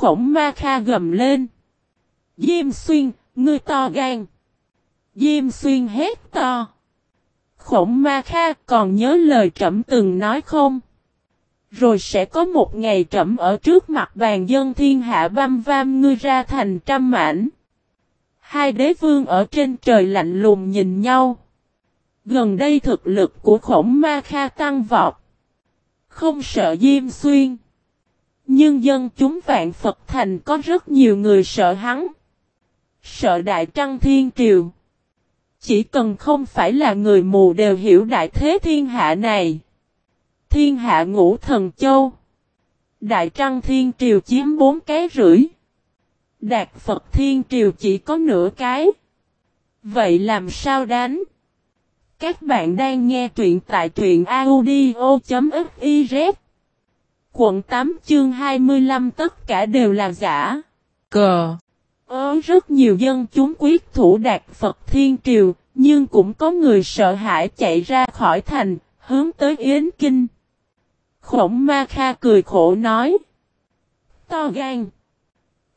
khổng ma kha gầm lên. Diêm xuyên, ngươi to gan. Diêm xuyên hét to. Khổng ma kha còn nhớ lời trẫm từng nói không? Rồi sẽ có một ngày trẫm ở trước mặt bàn dân thiên hạ băm vam ngươi ra thành trăm mảnh. Hai đế vương ở trên trời lạnh lùng nhìn nhau. Gần đây thực lực của khổng ma kha tăng vọt. Không sợ Diêm Xuyên. Nhưng dân chúng vạn Phật Thành có rất nhiều người sợ hắn. Sợ Đại Trăng Thiên Triều. Chỉ cần không phải là người mù đều hiểu đại thế thiên hạ này. Thiên hạ ngũ thần châu. Đại Trăng Thiên Triều chiếm bốn cái rưỡi. Đạt Phật Thiên Triều chỉ có nửa cái. Vậy làm sao đánh? Các bạn đang nghe truyện tại truyện audio.fif Quận 8 chương 25 tất cả đều là giả. Cờ. Ớ rất nhiều dân chúng quyết thủ đạt Phật Thiên Triều, nhưng cũng có người sợ hãi chạy ra khỏi thành, hướng tới Yến Kinh. Khổng Ma Kha cười khổ nói. To gan.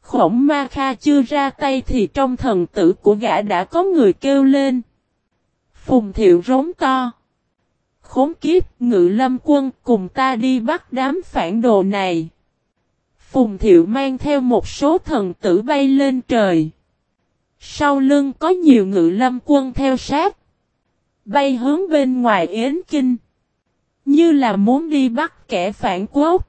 Khổng Ma Kha chưa ra tay thì trong thần tử của gã đã có người kêu lên. Phùng thiệu rống to. Khốn kiếp, ngự lâm quân cùng ta đi bắt đám phản đồ này. Phùng thiệu mang theo một số thần tử bay lên trời. Sau lưng có nhiều ngự lâm quân theo sát. Bay hướng bên ngoài Yến Kinh. Như là muốn đi bắt kẻ phản quốc.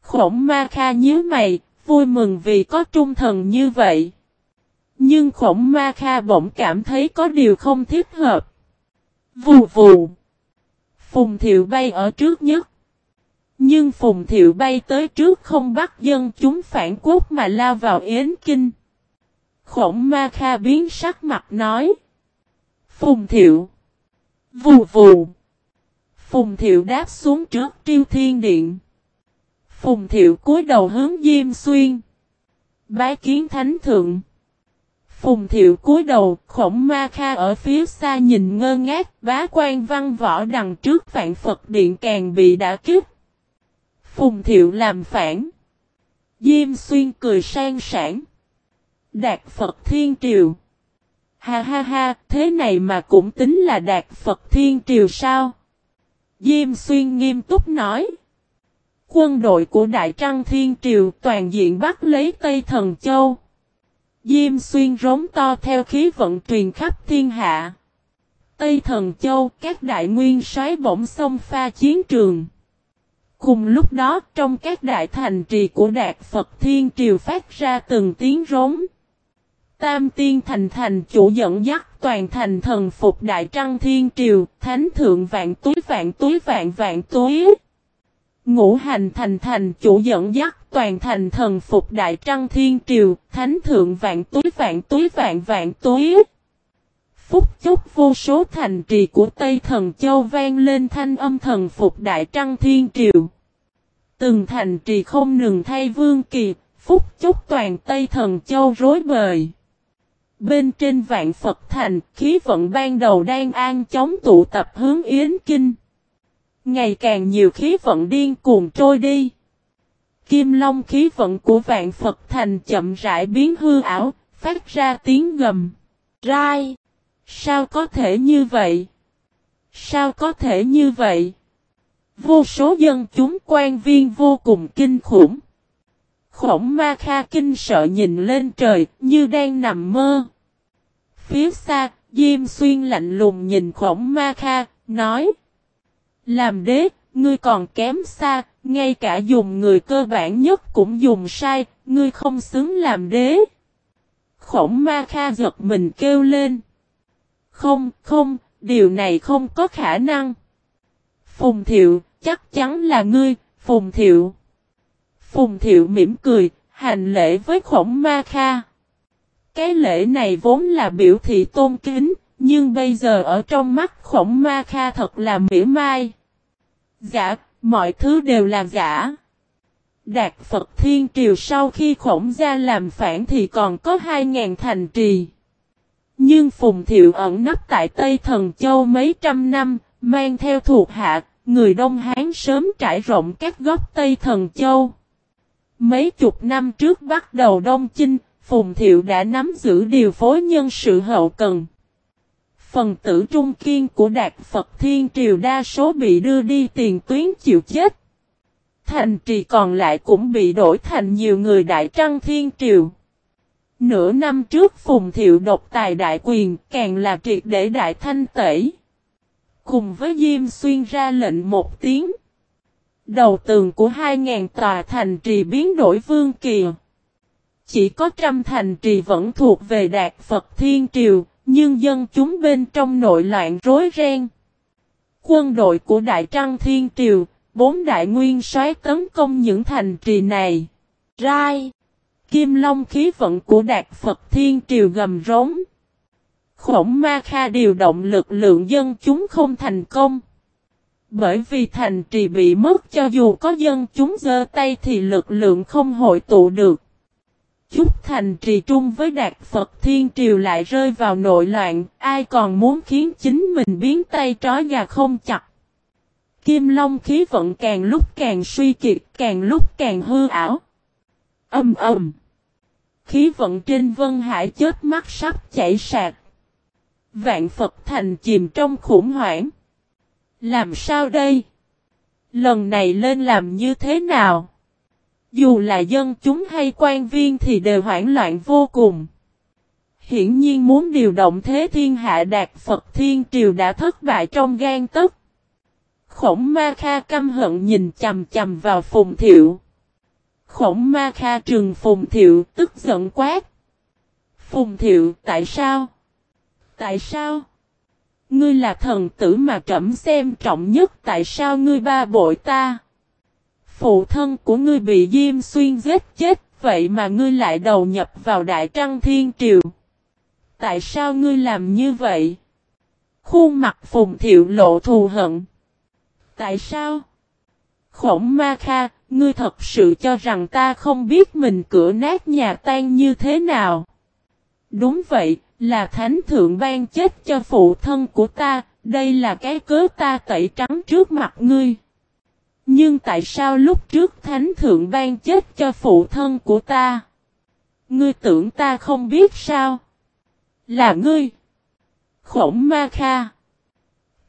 Khổng ma kha nhớ mày, vui mừng vì có trung thần như vậy. Nhưng khổng ma kha bỗng cảm thấy có điều không thích hợp. Vù vù. Phùng thiệu bay ở trước nhất. Nhưng Phùng thiệu bay tới trước không bắt dân chúng phản quốc mà lao vào Yến Kinh. Khổng ma kha biến sắc mặt nói. Phùng thiệu. Vù vù. Phùng thiệu đáp xuống trước triêu thiên điện. Phùng thiệu cúi đầu hướng Diêm Xuyên. Bái kiến thánh thượng. Phùng thiệu cúi đầu, khổng ma kha ở phía xa nhìn ngơ ngác, bá quan văn võ đằng trước vạn Phật điện càng bị đã kiếp. Phùng thiệu làm phản. Diêm xuyên cười sang sảng. Đạt Phật Thiên Triều. Ha ha ha, thế này mà cũng tính là Đạt Phật Thiên Triều sao? Diêm xuyên nghiêm túc nói. Quân đội của Đại Trăng Thiên Triều toàn diện bắt lấy Tây Thần Châu. Diêm xuyên rống to theo khí vận truyền khắp thiên hạ. Tây Thần Châu, các đại nguyên soái bỗng xông pha chiến trường. Cùng lúc đó, trong các đại thành trì của Đạt Phật Thiên Triều phát ra từng tiếng rống. Tam Tiên Thành Thành chủ dẫn dắt toàn thành thần phục Đại Trăng Thiên Triều, Thánh Thượng Vạn Túi Vạn Túi Vạn Vạn Túi. Ngũ hành thành thành chủ dẫn dắt toàn thành thần phục đại trăng thiên triều, thánh thượng vạn túi vạn túi vạn vạn túi. Phúc chốc vô số thành trì của Tây Thần Châu vang lên thanh âm thần phục đại trăng thiên triều. Từng thành trì không ngừng thay vương kỳ, phúc chốc toàn Tây Thần Châu rối bời. Bên trên vạn Phật thành, khí vận ban đầu đang an chống tụ tập hướng Yến Kinh. Ngày càng nhiều khí vận điên cuồng trôi đi. Kim Long khí vận của vạn Phật thành chậm rãi biến hư ảo, phát ra tiếng gầm. Rai! Sao có thể như vậy? Sao có thể như vậy? Vô số dân chúng quan viên vô cùng kinh khủng. Khổng ma kha kinh sợ nhìn lên trời như đang nằm mơ. Phía xa, Diêm Xuyên lạnh lùng nhìn khổng ma kha, nói. Làm đế, ngươi còn kém xa, ngay cả dùng người cơ bản nhất cũng dùng sai, ngươi không xứng làm đế. Khổng ma kha giật mình kêu lên. Không, không, điều này không có khả năng. Phùng thiệu, chắc chắn là ngươi, Phùng thiệu. Phùng thiệu mỉm cười, hành lễ với khổng ma kha. Cái lễ này vốn là biểu thị tôn kính, nhưng bây giờ ở trong mắt khổng ma kha thật là mỉa mai. Giả, mọi thứ đều là giả. Đạt Phật Thiên Triều sau khi khổng gia làm phản thì còn có 2.000 thành trì. Nhưng Phùng Thiệu ẩn nấp tại Tây Thần Châu mấy trăm năm, mang theo thuộc hạ, người Đông Hán sớm trải rộng các góc Tây Thần Châu. Mấy chục năm trước bắt đầu đông chinh, Phùng Thiệu đã nắm giữ điều phối nhân sự hậu cần. Phần tử trung kiên của Đạt Phật Thiên Triều đa số bị đưa đi tiền tuyến chịu chết. Thành trì còn lại cũng bị đổi thành nhiều người Đại Trăng Thiên Triều. Nửa năm trước Phùng Thiệu độc tài đại quyền càng là triệt để đại thanh tẩy. Cùng với Diêm Xuyên ra lệnh một tiếng. Đầu tường của 2.000 tòa thành trì biến đổi vương kỳ. Chỉ có trăm thành trì vẫn thuộc về Đạt Phật Thiên Triều, nhưng dân chúng bên trong nội loạn rối ren. Quân đội của Đại Trăng Thiên Triều, bốn đại nguyên soái tấn công những thành trì này. Rai! Kim Long khí vận của Đạt Phật Thiên Triều gầm rống. Khổng Ma Kha điều động lực lượng dân chúng không thành công. Bởi vì thành trì bị mất cho dù có dân chúng giơ tay thì lực lượng không hội tụ được. Chút thành trì trung với Đạt Phật Thiên Triều lại rơi vào nội loạn, ai còn muốn khiến chính mình biến tay trói gà không chặt. Kim Long khí vận càng lúc càng suy kiệt, càng lúc càng hư ảo. Âm ầm. Khí vận trên Vân Hải chết mắt sắp chảy sạc. Vạn Phật thành chìm trong khủng hoảng. Làm sao đây? Lần này lên làm như thế nào? Dù là dân chúng hay quan viên thì đều hoảng loạn vô cùng. Hiển nhiên muốn điều động thế thiên hạ đạt Phật Thiên Triều đã thất bại trong gan tức. Khổng Ma Kha căm hận nhìn chầm chầm vào Phùng Thiệu. Khổng Ma Kha trừng Phùng Thiệu, tức giận quát. Phùng Thiệu, tại sao? Tại sao? Ngươi là thần tử mà trẫm xem trọng nhất, tại sao ngươi ba bội ta? Phụ thân của ngươi bị Diêm Xuyên giết chết, vậy mà ngươi lại đầu nhập vào Đại Trăng Thiên Triều. Tại sao ngươi làm như vậy? Khuôn mặt Phùng Thiệu lộ thù hận. Tại sao? Khổng Ma Kha, ngươi thật sự cho rằng ta không biết mình cửa nát nhà tan như thế nào? Đúng vậy, là thánh thượng ban chết cho phụ thân của ta, đây là cái cớ ta tẩy trắng trước mặt ngươi. Nhưng tại sao lúc trước thánh thượng ban chết cho phụ thân của ta? Ngươi tưởng ta không biết sao? Là ngươi. Khổng Ma Kha.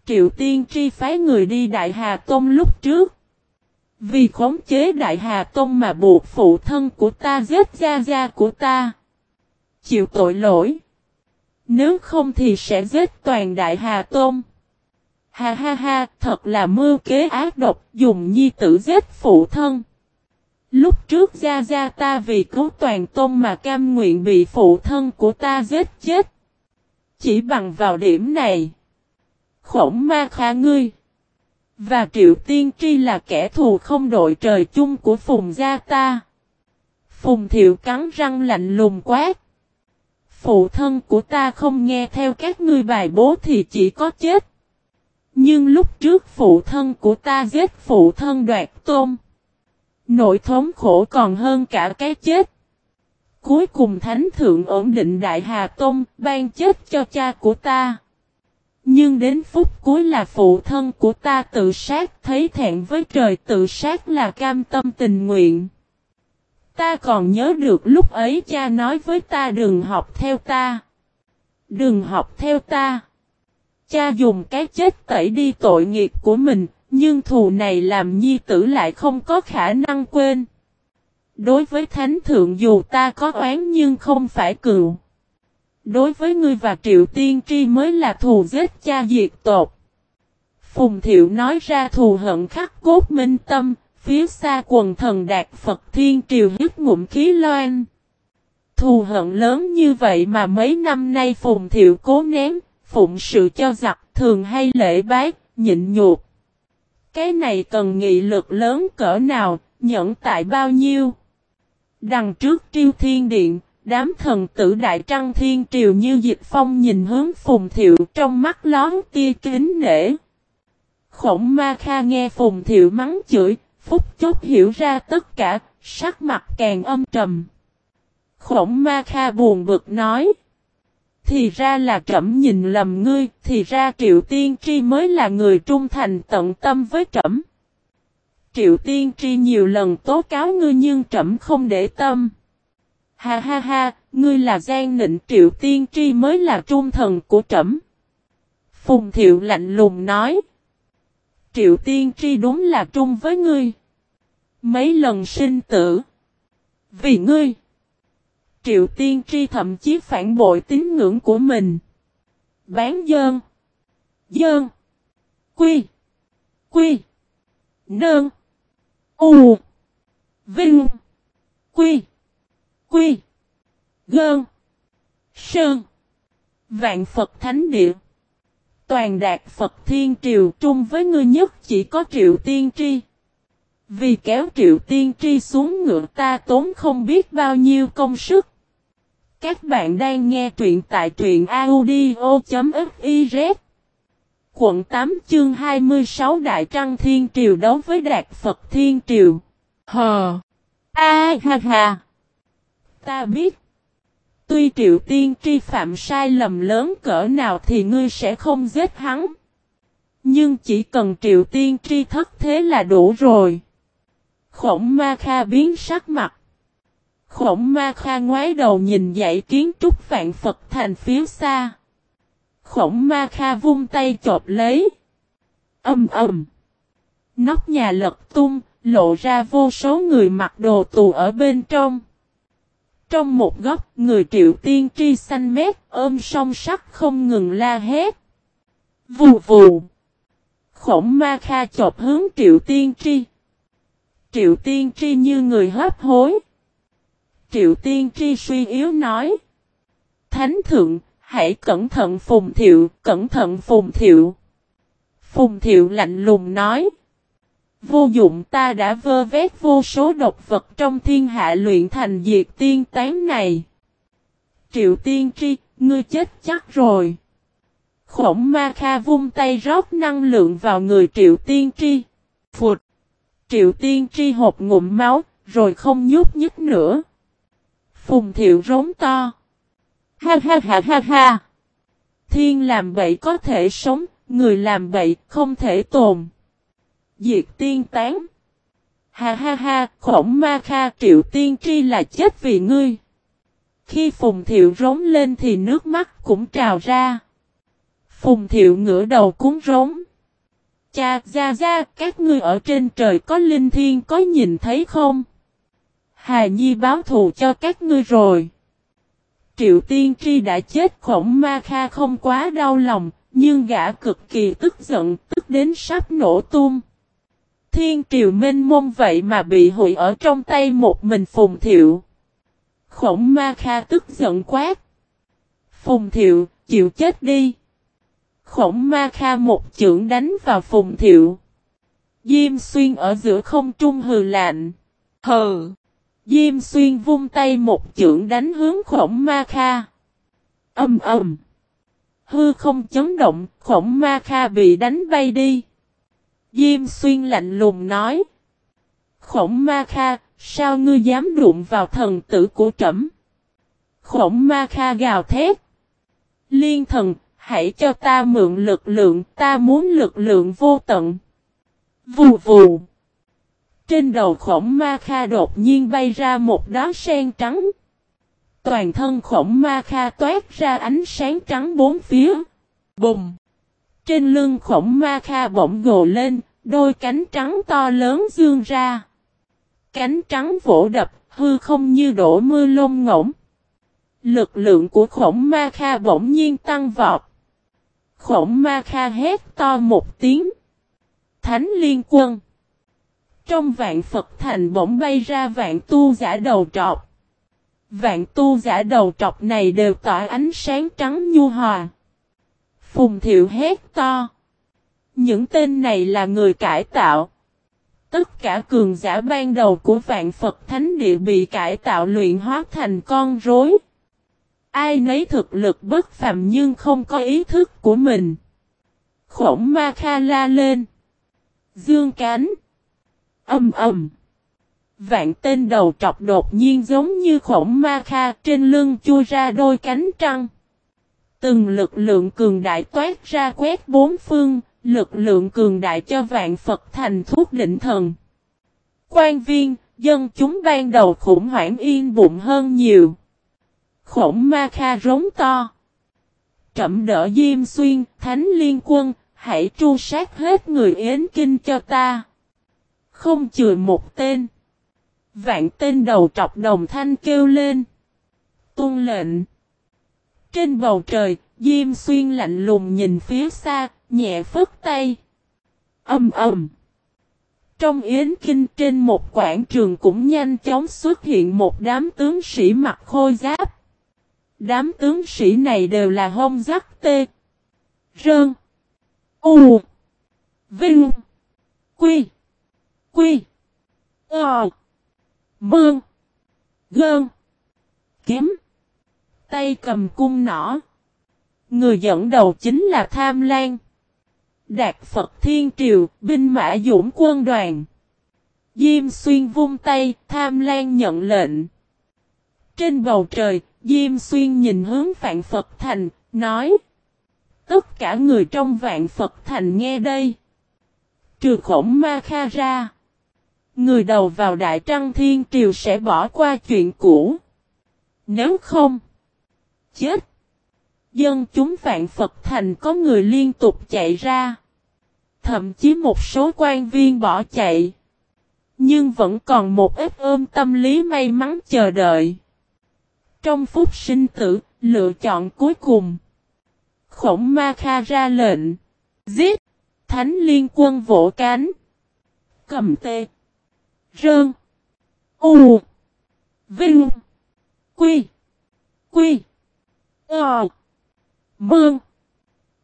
Triệu Tiên Tri phái người đi Đại Hà Tông lúc trước. Vì khống chế Đại Hà Tông mà buộc phụ thân của ta giết gia gia của ta. Chịu tội lỗi. Nếu không thì sẽ giết toàn Đại Hà Tông. Ha ha ha, thật là mưu kế ác độc, dùng nhi tử giết phụ thân. Lúc trước gia gia ta vì cứu toàn tôn mà cam nguyện bị phụ thân của ta giết chết. Chỉ bằng vào điểm này. Khổng ma kha ngươi. Và triệu tiên tri là kẻ thù không đội trời chung của phùng gia ta. Phùng thiệu cắn răng lạnh lùng quát. Phụ thân của ta không nghe theo các ngươi bài bố thì chỉ có chết. Nhưng lúc trước phụ thân của ta giết phụ thân đoạt tôm. Nội thống khổ còn hơn cả cái chết. Cuối cùng thánh thượng ổn định đại hà tôm, ban chết cho cha của ta. Nhưng đến phút cuối là phụ thân của ta tự sát, thấy thẹn với trời tự sát là cam tâm tình nguyện. Ta còn nhớ được lúc ấy cha nói với ta đừng học theo ta. Đừng học theo ta. Cha dùng cái chết tẩy đi tội nghiệp của mình, nhưng thù này làm nhi tử lại không có khả năng quên. Đối với thánh thượng dù ta có oán nhưng không phải cựu. Đối với ngươi và triệu tiên tri mới là thù giết cha diệt tột. Phùng thiệu nói ra thù hận khắc cốt minh tâm, phía xa quần thần đạt Phật Thiên Triều hít ngụm khí loan. Thù hận lớn như vậy mà mấy năm nay Phùng Thiệu cố ném, phụng sự cho giặc thường hay lễ bác, nhịn nhục. Cái này cần nghị lực lớn cỡ nào, nhẫn tại bao nhiêu. Đằng trước triêu thiên điện, đám thần tử đại trăng thiên triều như dịch phong nhìn hướng phùng thiệu trong mắt lón tia kính nể. Khổng ma kha nghe phùng thiệu mắng chửi, phúc chốc hiểu ra tất cả, sắc mặt càng âm trầm. Khổng ma kha buồn bực nói. Thì ra là trẫm nhìn lầm ngươi, thì ra triệu tiên tri mới là người trung thành tận tâm với trẫm. Triệu Tiên Tri nhiều lần tố cáo ngươi nhưng trẫm không để tâm. Ha ha ha, ngươi là gian nịnh Triệu Tiên Tri mới là trung thần của trẫm. Phùng Thiệu lạnh lùng nói. Triệu Tiên Tri đúng là trung với ngươi. Mấy lần sinh tử. Vì ngươi. Triệu Tiên Tri thậm chí phản bội tín ngưỡng của mình. Bán dơn. Dơn. Quy. Quy. Nơn. U. Vinh. Quy. Quy. Gơn. Sơn. Vạn Phật Thánh Địa. Toàn đạt Phật Thiên Triều trung với ngươi nhất chỉ có Triệu Tiên Tri. Vì kéo Triệu Tiên Tri xuống ngựa ta tốn không biết bao nhiêu công sức. Các bạn đang nghe truyện tại truyện audio.fiz Quận 8 chương 26 Đại Trăng Thiên Triều đấu với Đạt Phật Thiên Triều. Hờ! A ha ha! Ta biết. Tuy Triệu Tiên Tri phạm sai lầm lớn cỡ nào thì ngươi sẽ không giết hắn. Nhưng chỉ cần Triệu Tiên Tri thất thế là đủ rồi. Khổng Ma Kha biến sắc mặt. Khổng Ma Kha ngoái đầu nhìn dãy kiến trúc vạn Phật thành phía xa. Khổng Ma Kha vung tay chộp lấy. Âm ầm. Nóc nhà lật tung, lộ ra vô số người mặc đồ tù ở bên trong. Trong một góc, người triệu tiên tri xanh mét, ôm song sắc không ngừng la hét. Vù vù. Khổng ma kha chộp hướng triệu tiên tri. Triệu tiên tri như người hấp hối. Triệu tiên tri suy yếu nói. Thánh thượng, hãy cẩn thận phùng thiệu, cẩn thận phùng thiệu. Phùng thiệu lạnh lùng nói. Vô dụng ta đã vơ vét vô số độc vật trong thiên hạ luyện thành diệt tiên tán này. Triệu tiên tri, ngươi chết chắc rồi. Khổng ma kha vung tay rót năng lượng vào người triệu tiên tri. Phụt! Triệu tiên tri hộp ngụm máu, rồi không nhúc nhích nữa. Phùng thiệu rống to. Ha ha ha ha ha! Thiên làm bậy có thể sống, người làm bậy không thể tồn. Diệt tiên tán. Ha ha ha, khổng ma kha triệu tiên tri là chết vì ngươi. Khi Phùng Thiệu rống lên thì nước mắt cũng trào ra. Phùng Thiệu ngửa đầu cúng rống. Cha ra ra, các ngươi ở trên trời có linh thiên có nhìn thấy không? Hà Nhi báo thù cho các ngươi rồi. Triệu Tiên Tri đã chết khổng ma kha không quá đau lòng, nhưng gã cực kỳ tức giận, tức đến sắp nổ tung thiên triều minh mông vậy mà bị hủy ở trong tay một mình Phùng Thiệu. Khổng ma kha tức giận quát. Phùng Thiệu, chịu chết đi. Khổng ma kha một chưởng đánh vào Phùng Thiệu. Diêm xuyên ở giữa không trung hừ lạnh. Hừ. Diêm xuyên vung tay một chưởng đánh hướng khổng ma kha. Âm ầm. Hư không chấn động, khổng ma kha bị đánh bay đi. Diêm xuyên lạnh lùng nói. Khổng ma kha, sao ngươi dám đụng vào thần tử của trẫm? Khổng ma kha gào thét. Liên thần, hãy cho ta mượn lực lượng, ta muốn lực lượng vô tận. Vù vù. Trên đầu khổng ma kha đột nhiên bay ra một đóa sen trắng. Toàn thân khổng ma kha toát ra ánh sáng trắng bốn phía. Bùng. Trên lưng khổng ma kha bỗng gồ lên, đôi cánh trắng to lớn dương ra. Cánh trắng vỗ đập, hư không như đổ mưa lông ngỗng. Lực lượng của khổng ma kha bỗng nhiên tăng vọt. Khổng ma kha hét to một tiếng. Thánh liên quân. Trong vạn Phật thành bỗng bay ra vạn tu giả đầu trọc. Vạn tu giả đầu trọc này đều tỏa ánh sáng trắng nhu hòa. Phùng thiệu hét to. Những tên này là người cải tạo. Tất cả cường giả ban đầu của vạn Phật Thánh Địa bị cải tạo luyện hóa thành con rối. Ai nấy thực lực bất phàm nhưng không có ý thức của mình. Khổng ma kha la lên. Dương cánh. Âm ầm. Vạn tên đầu trọc đột nhiên giống như khổng ma kha trên lưng chui ra đôi cánh trăng. Từng lực lượng cường đại toát ra quét bốn phương, lực lượng cường đại cho vạn Phật thành thuốc định thần. Quan viên, dân chúng ban đầu khủng hoảng yên bụng hơn nhiều. Khổng ma kha rống to. Trậm đỡ Diêm Xuyên, Thánh Liên Quân, hãy tru sát hết người Yến Kinh cho ta. Không chừa một tên. Vạn tên đầu trọc đồng thanh kêu lên. Tôn lệnh. Trên bầu trời, Diêm Xuyên lạnh lùng nhìn phía xa, nhẹ phất tay. Âm ầm. Trong Yến Kinh trên một quảng trường cũng nhanh chóng xuất hiện một đám tướng sĩ mặc khôi giáp. Đám tướng sĩ này đều là hông giác tê. Rơn. U. Vinh. Quy. Quy. Ờ. Mương. Gơn. Kiếm. Tay cầm cung nỏ. Người dẫn đầu chính là Tham Lan. Đạt Phật Thiên Triều, binh mã dũng quân đoàn. Diêm Xuyên vung tay, Tham Lan nhận lệnh. Trên bầu trời, Diêm Xuyên nhìn hướng Vạn Phật Thành, nói. Tất cả người trong Vạn Phật Thành nghe đây. Trừ khổng ma kha ra. Người đầu vào Đại Trăng Thiên Triều sẽ bỏ qua chuyện cũ. Nếu không, chết. Dân chúng Vạn Phật Thành có người liên tục chạy ra. Thậm chí một số quan viên bỏ chạy. Nhưng vẫn còn một ít ôm tâm lý may mắn chờ đợi. Trong phút sinh tử, lựa chọn cuối cùng. Khổng Ma Kha ra lệnh. Giết! Thánh liên quân vỗ cánh. Cầm tê. Rơn. U. Vinh. Quy. Quy. Ờ. Mương.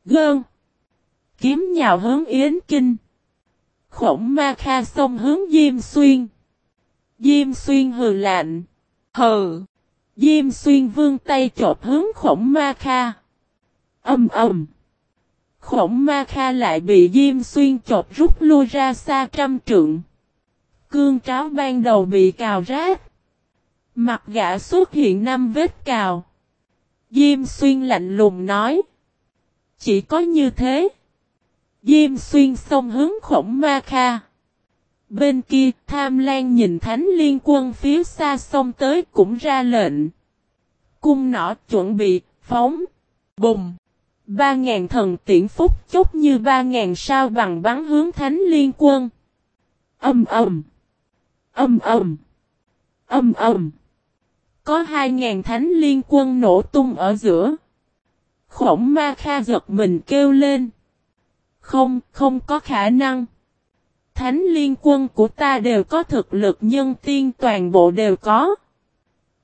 Gơn. Kiếm nhào hướng Yến Kinh. Khổng ma kha xông hướng Diêm Xuyên. Diêm Xuyên hừ lạnh. Hừ. Diêm Xuyên vương tay chộp hướng khổng ma kha. Âm ầm. Khổng ma kha lại bị Diêm Xuyên chộp rút lui ra xa trăm trượng. Cương tráo ban đầu bị cào rát. Mặt gã xuất hiện năm vết cào. Diêm Xuyên lạnh lùng nói. Chỉ có như thế. Diêm Xuyên xông hướng khổng ma kha. Bên kia, Tham Lan nhìn Thánh Liên quân phía xa xông tới cũng ra lệnh. Cung nỏ chuẩn bị, phóng. Bùng. Ba ngàn thần tiễn phúc chốc như ba ngàn sao bằng bắn hướng Thánh Liên quân. Âm ầm. Âm ầm. Âm ầm. Có hai ngàn Thánh Liên quân nổ tung ở giữa. Khổng ma kha giật mình kêu lên. Không, không có khả năng. Thánh liên quân của ta đều có thực lực nhân tiên toàn bộ đều có.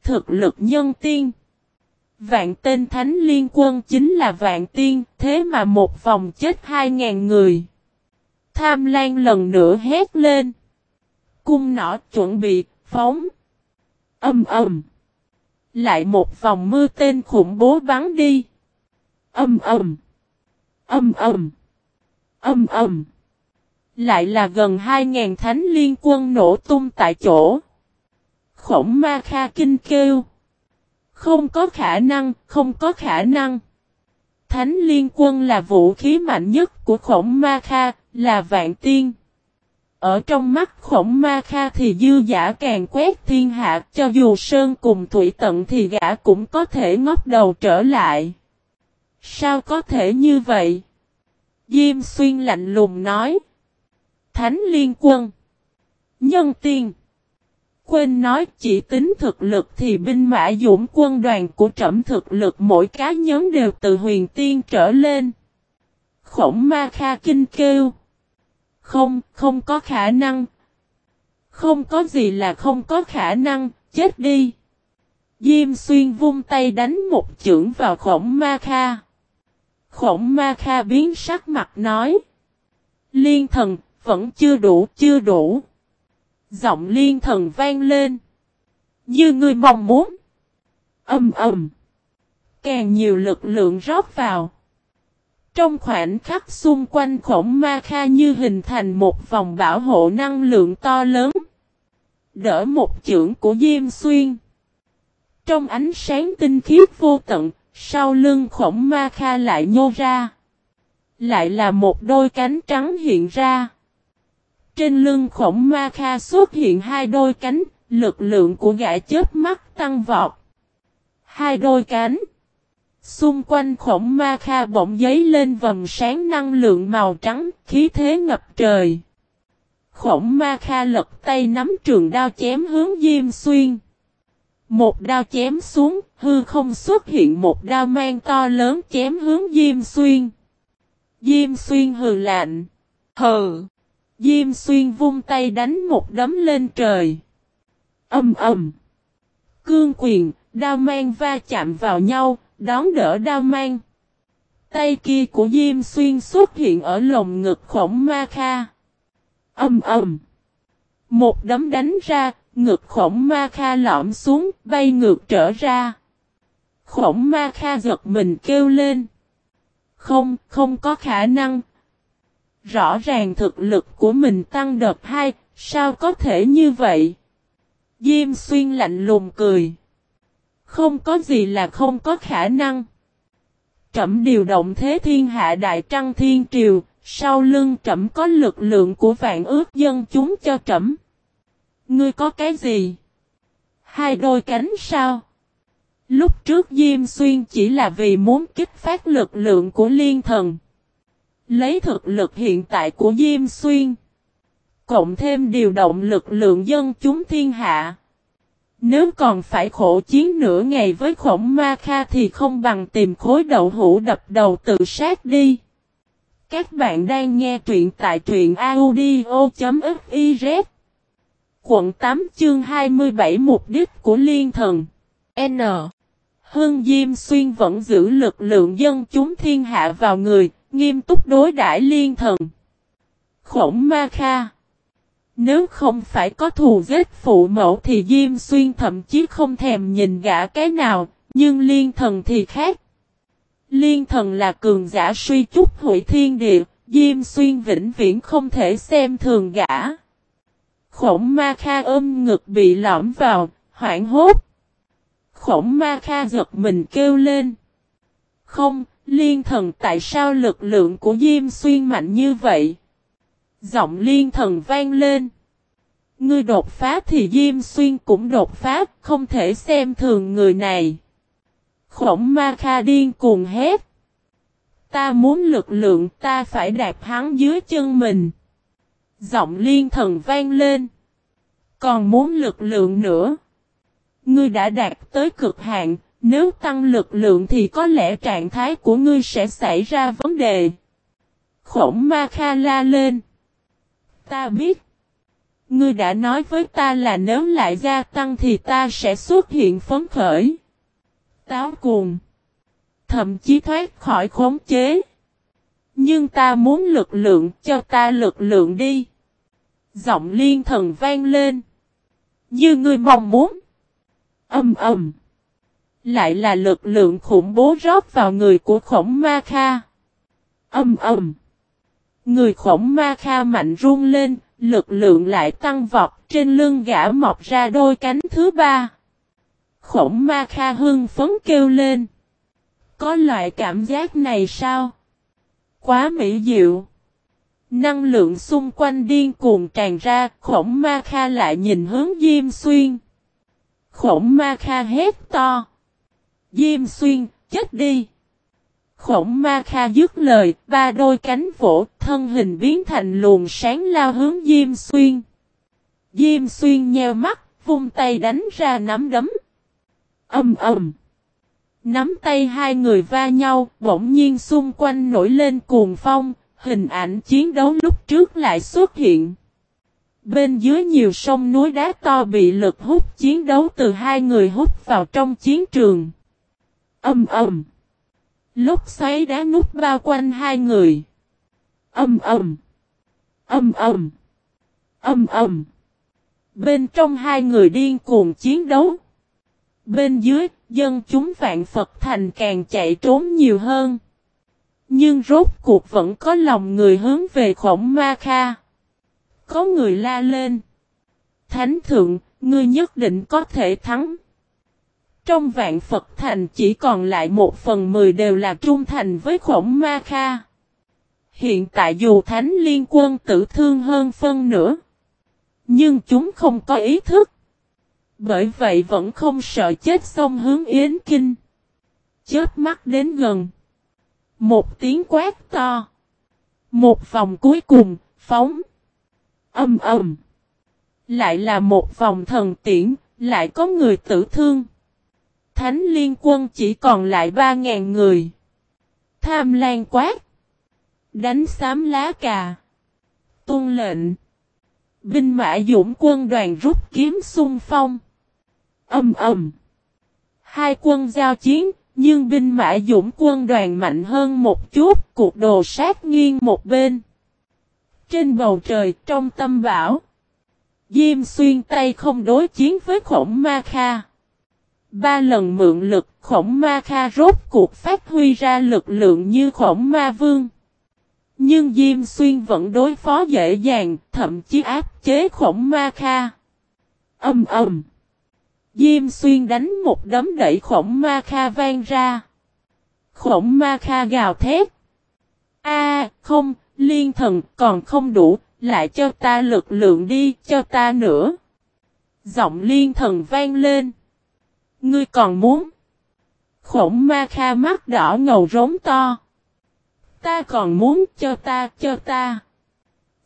Thực lực nhân tiên. Vạn tên thánh liên quân chính là vạn tiên, thế mà một vòng chết hai ngàn người. Tham Lan lần nữa hét lên. Cung nỏ chuẩn bị, phóng. Âm ầm. Lại một vòng mưa tên khủng bố bắn đi. Âm ầm. Âm ầm. Âm ầm. Lại là gần 2.000 thánh liên quân nổ tung tại chỗ. Khổng ma kha kinh kêu. Không có khả năng, không có khả năng. Thánh liên quân là vũ khí mạnh nhất của khổng ma kha, là vạn tiên. Ở trong mắt khổng ma kha thì dư giả càng quét thiên hạ, cho dù sơn cùng thủy tận thì gã cũng có thể ngóc đầu trở lại. Sao có thể như vậy? Diêm xuyên lạnh lùng nói. Thánh liên quân. Nhân tiên. Quên nói chỉ tính thực lực thì binh mã dũng quân đoàn của trẩm thực lực mỗi cá nhóm đều từ huyền tiên trở lên. Khổng ma kha kinh kêu. Không, không có khả năng. Không có gì là không có khả năng, chết đi. Diêm xuyên vung tay đánh một chưởng vào khổng ma kha. Khổng ma kha biến sắc mặt nói. Liên thần, vẫn chưa đủ, chưa đủ. Giọng liên thần vang lên. Như người mong muốn. Âm ầm. Càng nhiều lực lượng rót vào. Trong khoảnh khắc xung quanh khổng ma kha như hình thành một vòng bảo hộ năng lượng to lớn. Đỡ một chưởng của Diêm Xuyên. Trong ánh sáng tinh khiết vô tận, sau lưng khổng ma kha lại nhô ra. Lại là một đôi cánh trắng hiện ra. Trên lưng khổng ma kha xuất hiện hai đôi cánh, lực lượng của gã chết mắt tăng vọt. Hai đôi cánh. Xung quanh khổng ma kha bỗng giấy lên vầng sáng năng lượng màu trắng, khí thế ngập trời. Khổng ma kha lật tay nắm trường đao chém hướng Diêm Xuyên. Một đao chém xuống, hư không xuất hiện một đao mang to lớn chém hướng Diêm Xuyên. Diêm Xuyên hừ lạnh. Hừ. Diêm Xuyên vung tay đánh một đấm lên trời. Âm ầm. Cương quyền, đao mang va chạm vào nhau, đón đỡ đao mang. Tay kia của Diêm Xuyên xuất hiện ở lồng ngực khổng ma kha. Âm ầm. Một đấm đánh ra, ngực khổng ma kha lõm xuống, bay ngược trở ra. Khổng ma kha giật mình kêu lên. Không, không có khả năng. Rõ ràng thực lực của mình tăng đợt 2, sao có thể như vậy? Diêm xuyên lạnh lùng cười. Không có gì là không có khả năng. Trẩm điều động thế thiên hạ đại trăng thiên triều, sau lưng trẩm có lực lượng của vạn ước dân chúng cho trẩm. Ngươi có cái gì? Hai đôi cánh sao? Lúc trước Diêm Xuyên chỉ là vì muốn kích phát lực lượng của liên thần. Lấy thực lực hiện tại của Diêm Xuyên. Cộng thêm điều động lực lượng dân chúng thiên hạ. Nếu còn phải khổ chiến nửa ngày với khổng ma kha thì không bằng tìm khối đậu hũ đập đầu tự sát đi. Các bạn đang nghe truyện tại truyện audio.fiz Quận 8 chương 27 Mục đích của Liên Thần N. Hương Diêm Xuyên vẫn giữ lực lượng dân chúng thiên hạ vào người, nghiêm túc đối đãi Liên Thần. Khổng Ma Kha nếu không phải có thù giết phụ mẫu thì Diêm Xuyên thậm chí không thèm nhìn gã cái nào, nhưng Liên Thần thì khác. Liên Thần là cường giả suy chút hủy thiên địa, Diêm Xuyên vĩnh viễn không thể xem thường gã. Khổng ma kha ôm ngực bị lõm vào, hoảng hốt. Khổng ma kha giật mình kêu lên. Không, liên thần tại sao lực lượng của Diêm Xuyên mạnh như vậy? Giọng liên thần vang lên. Ngươi đột phá thì Diêm Xuyên cũng đột phá, không thể xem thường người này. Khổng ma kha điên cuồng hét. Ta muốn lực lượng ta phải đạp hắn dưới chân mình. Giọng liên thần vang lên. Còn muốn lực lượng nữa. Ngươi đã đạt tới cực hạn, nếu tăng lực lượng thì có lẽ trạng thái của ngươi sẽ xảy ra vấn đề. Khổng ma kha la lên. Ta biết. Ngươi đã nói với ta là nếu lại gia tăng thì ta sẽ xuất hiện phấn khởi. Táo cuồng. Thậm chí thoát khỏi khống chế. Nhưng ta muốn lực lượng, cho ta lực lượng đi. Giọng liên thần vang lên. Như ngươi mong muốn. Âm ầm. Lại là lực lượng khủng bố rót vào người của khổng ma kha. Âm ầm. Người khổng ma kha mạnh run lên, lực lượng lại tăng vọt trên lưng gã mọc ra đôi cánh thứ ba. Khổng ma kha hưng phấn kêu lên. Có loại cảm giác này sao? Quá mỹ diệu. Năng lượng xung quanh điên cuồng tràn ra, khổng ma kha lại nhìn hướng Diêm Xuyên. Khổng ma kha hét to. Diêm Xuyên, chết đi. Khổng ma kha dứt lời, ba đôi cánh vỗ, thân hình biến thành luồng sáng lao hướng Diêm Xuyên. Diêm Xuyên nheo mắt, vung tay đánh ra nắm đấm. Âm ầm. Nắm tay hai người va nhau, bỗng nhiên xung quanh nổi lên cuồng phong, hình ảnh chiến đấu lúc trước lại xuất hiện. Bên dưới nhiều sông núi đá to bị lực hút chiến đấu từ hai người hút vào trong chiến trường. Âm ầm. Lúc xoáy đá nút bao quanh hai người. Âm ầm. Âm ầm. Âm ầm. Bên trong hai người điên cuồng chiến đấu. Bên dưới, dân chúng vạn Phật thành càng chạy trốn nhiều hơn. Nhưng rốt cuộc vẫn có lòng người hướng về khổng ma kha. Có người la lên. Thánh thượng, ngươi nhất định có thể thắng. Trong vạn Phật thành chỉ còn lại một phần mười đều là trung thành với khổng ma kha. Hiện tại dù Thánh Liên quân tử thương hơn phân nữa. Nhưng chúng không có ý thức. Bởi vậy vẫn không sợ chết xong hướng Yến Kinh. Chết mắt đến gần. Một tiếng quát to. Một vòng cuối cùng, phóng. Âm ầm. Lại là một vòng thần tiễn, lại có người tử thương. Thánh liên quân chỉ còn lại ba ngàn người. Tham lan quát. Đánh xám lá cà. Tôn lệnh. Binh mã dũng quân đoàn rút kiếm xung phong. Âm ầm. Hai quân giao chiến, nhưng binh mã dũng quân đoàn mạnh hơn một chút, cuộc đồ sát nghiêng một bên. Trên bầu trời, trong tâm bão. Diêm xuyên tay không đối chiến với khổng ma kha. Ba lần mượn lực khổng ma kha rốt cuộc phát huy ra lực lượng như khổng ma vương. Nhưng Diêm Xuyên vẫn đối phó dễ dàng, thậm chí áp chế khổng ma kha. Âm ầm. Diêm Xuyên đánh một đấm đẩy khổng ma kha vang ra. Khổng ma kha gào thét. A không, liên thần còn không đủ, lại cho ta lực lượng đi, cho ta nữa. Giọng liên thần vang lên. Ngươi còn muốn? Khổng ma kha mắt đỏ ngầu rống to. Ta còn muốn cho ta, cho ta.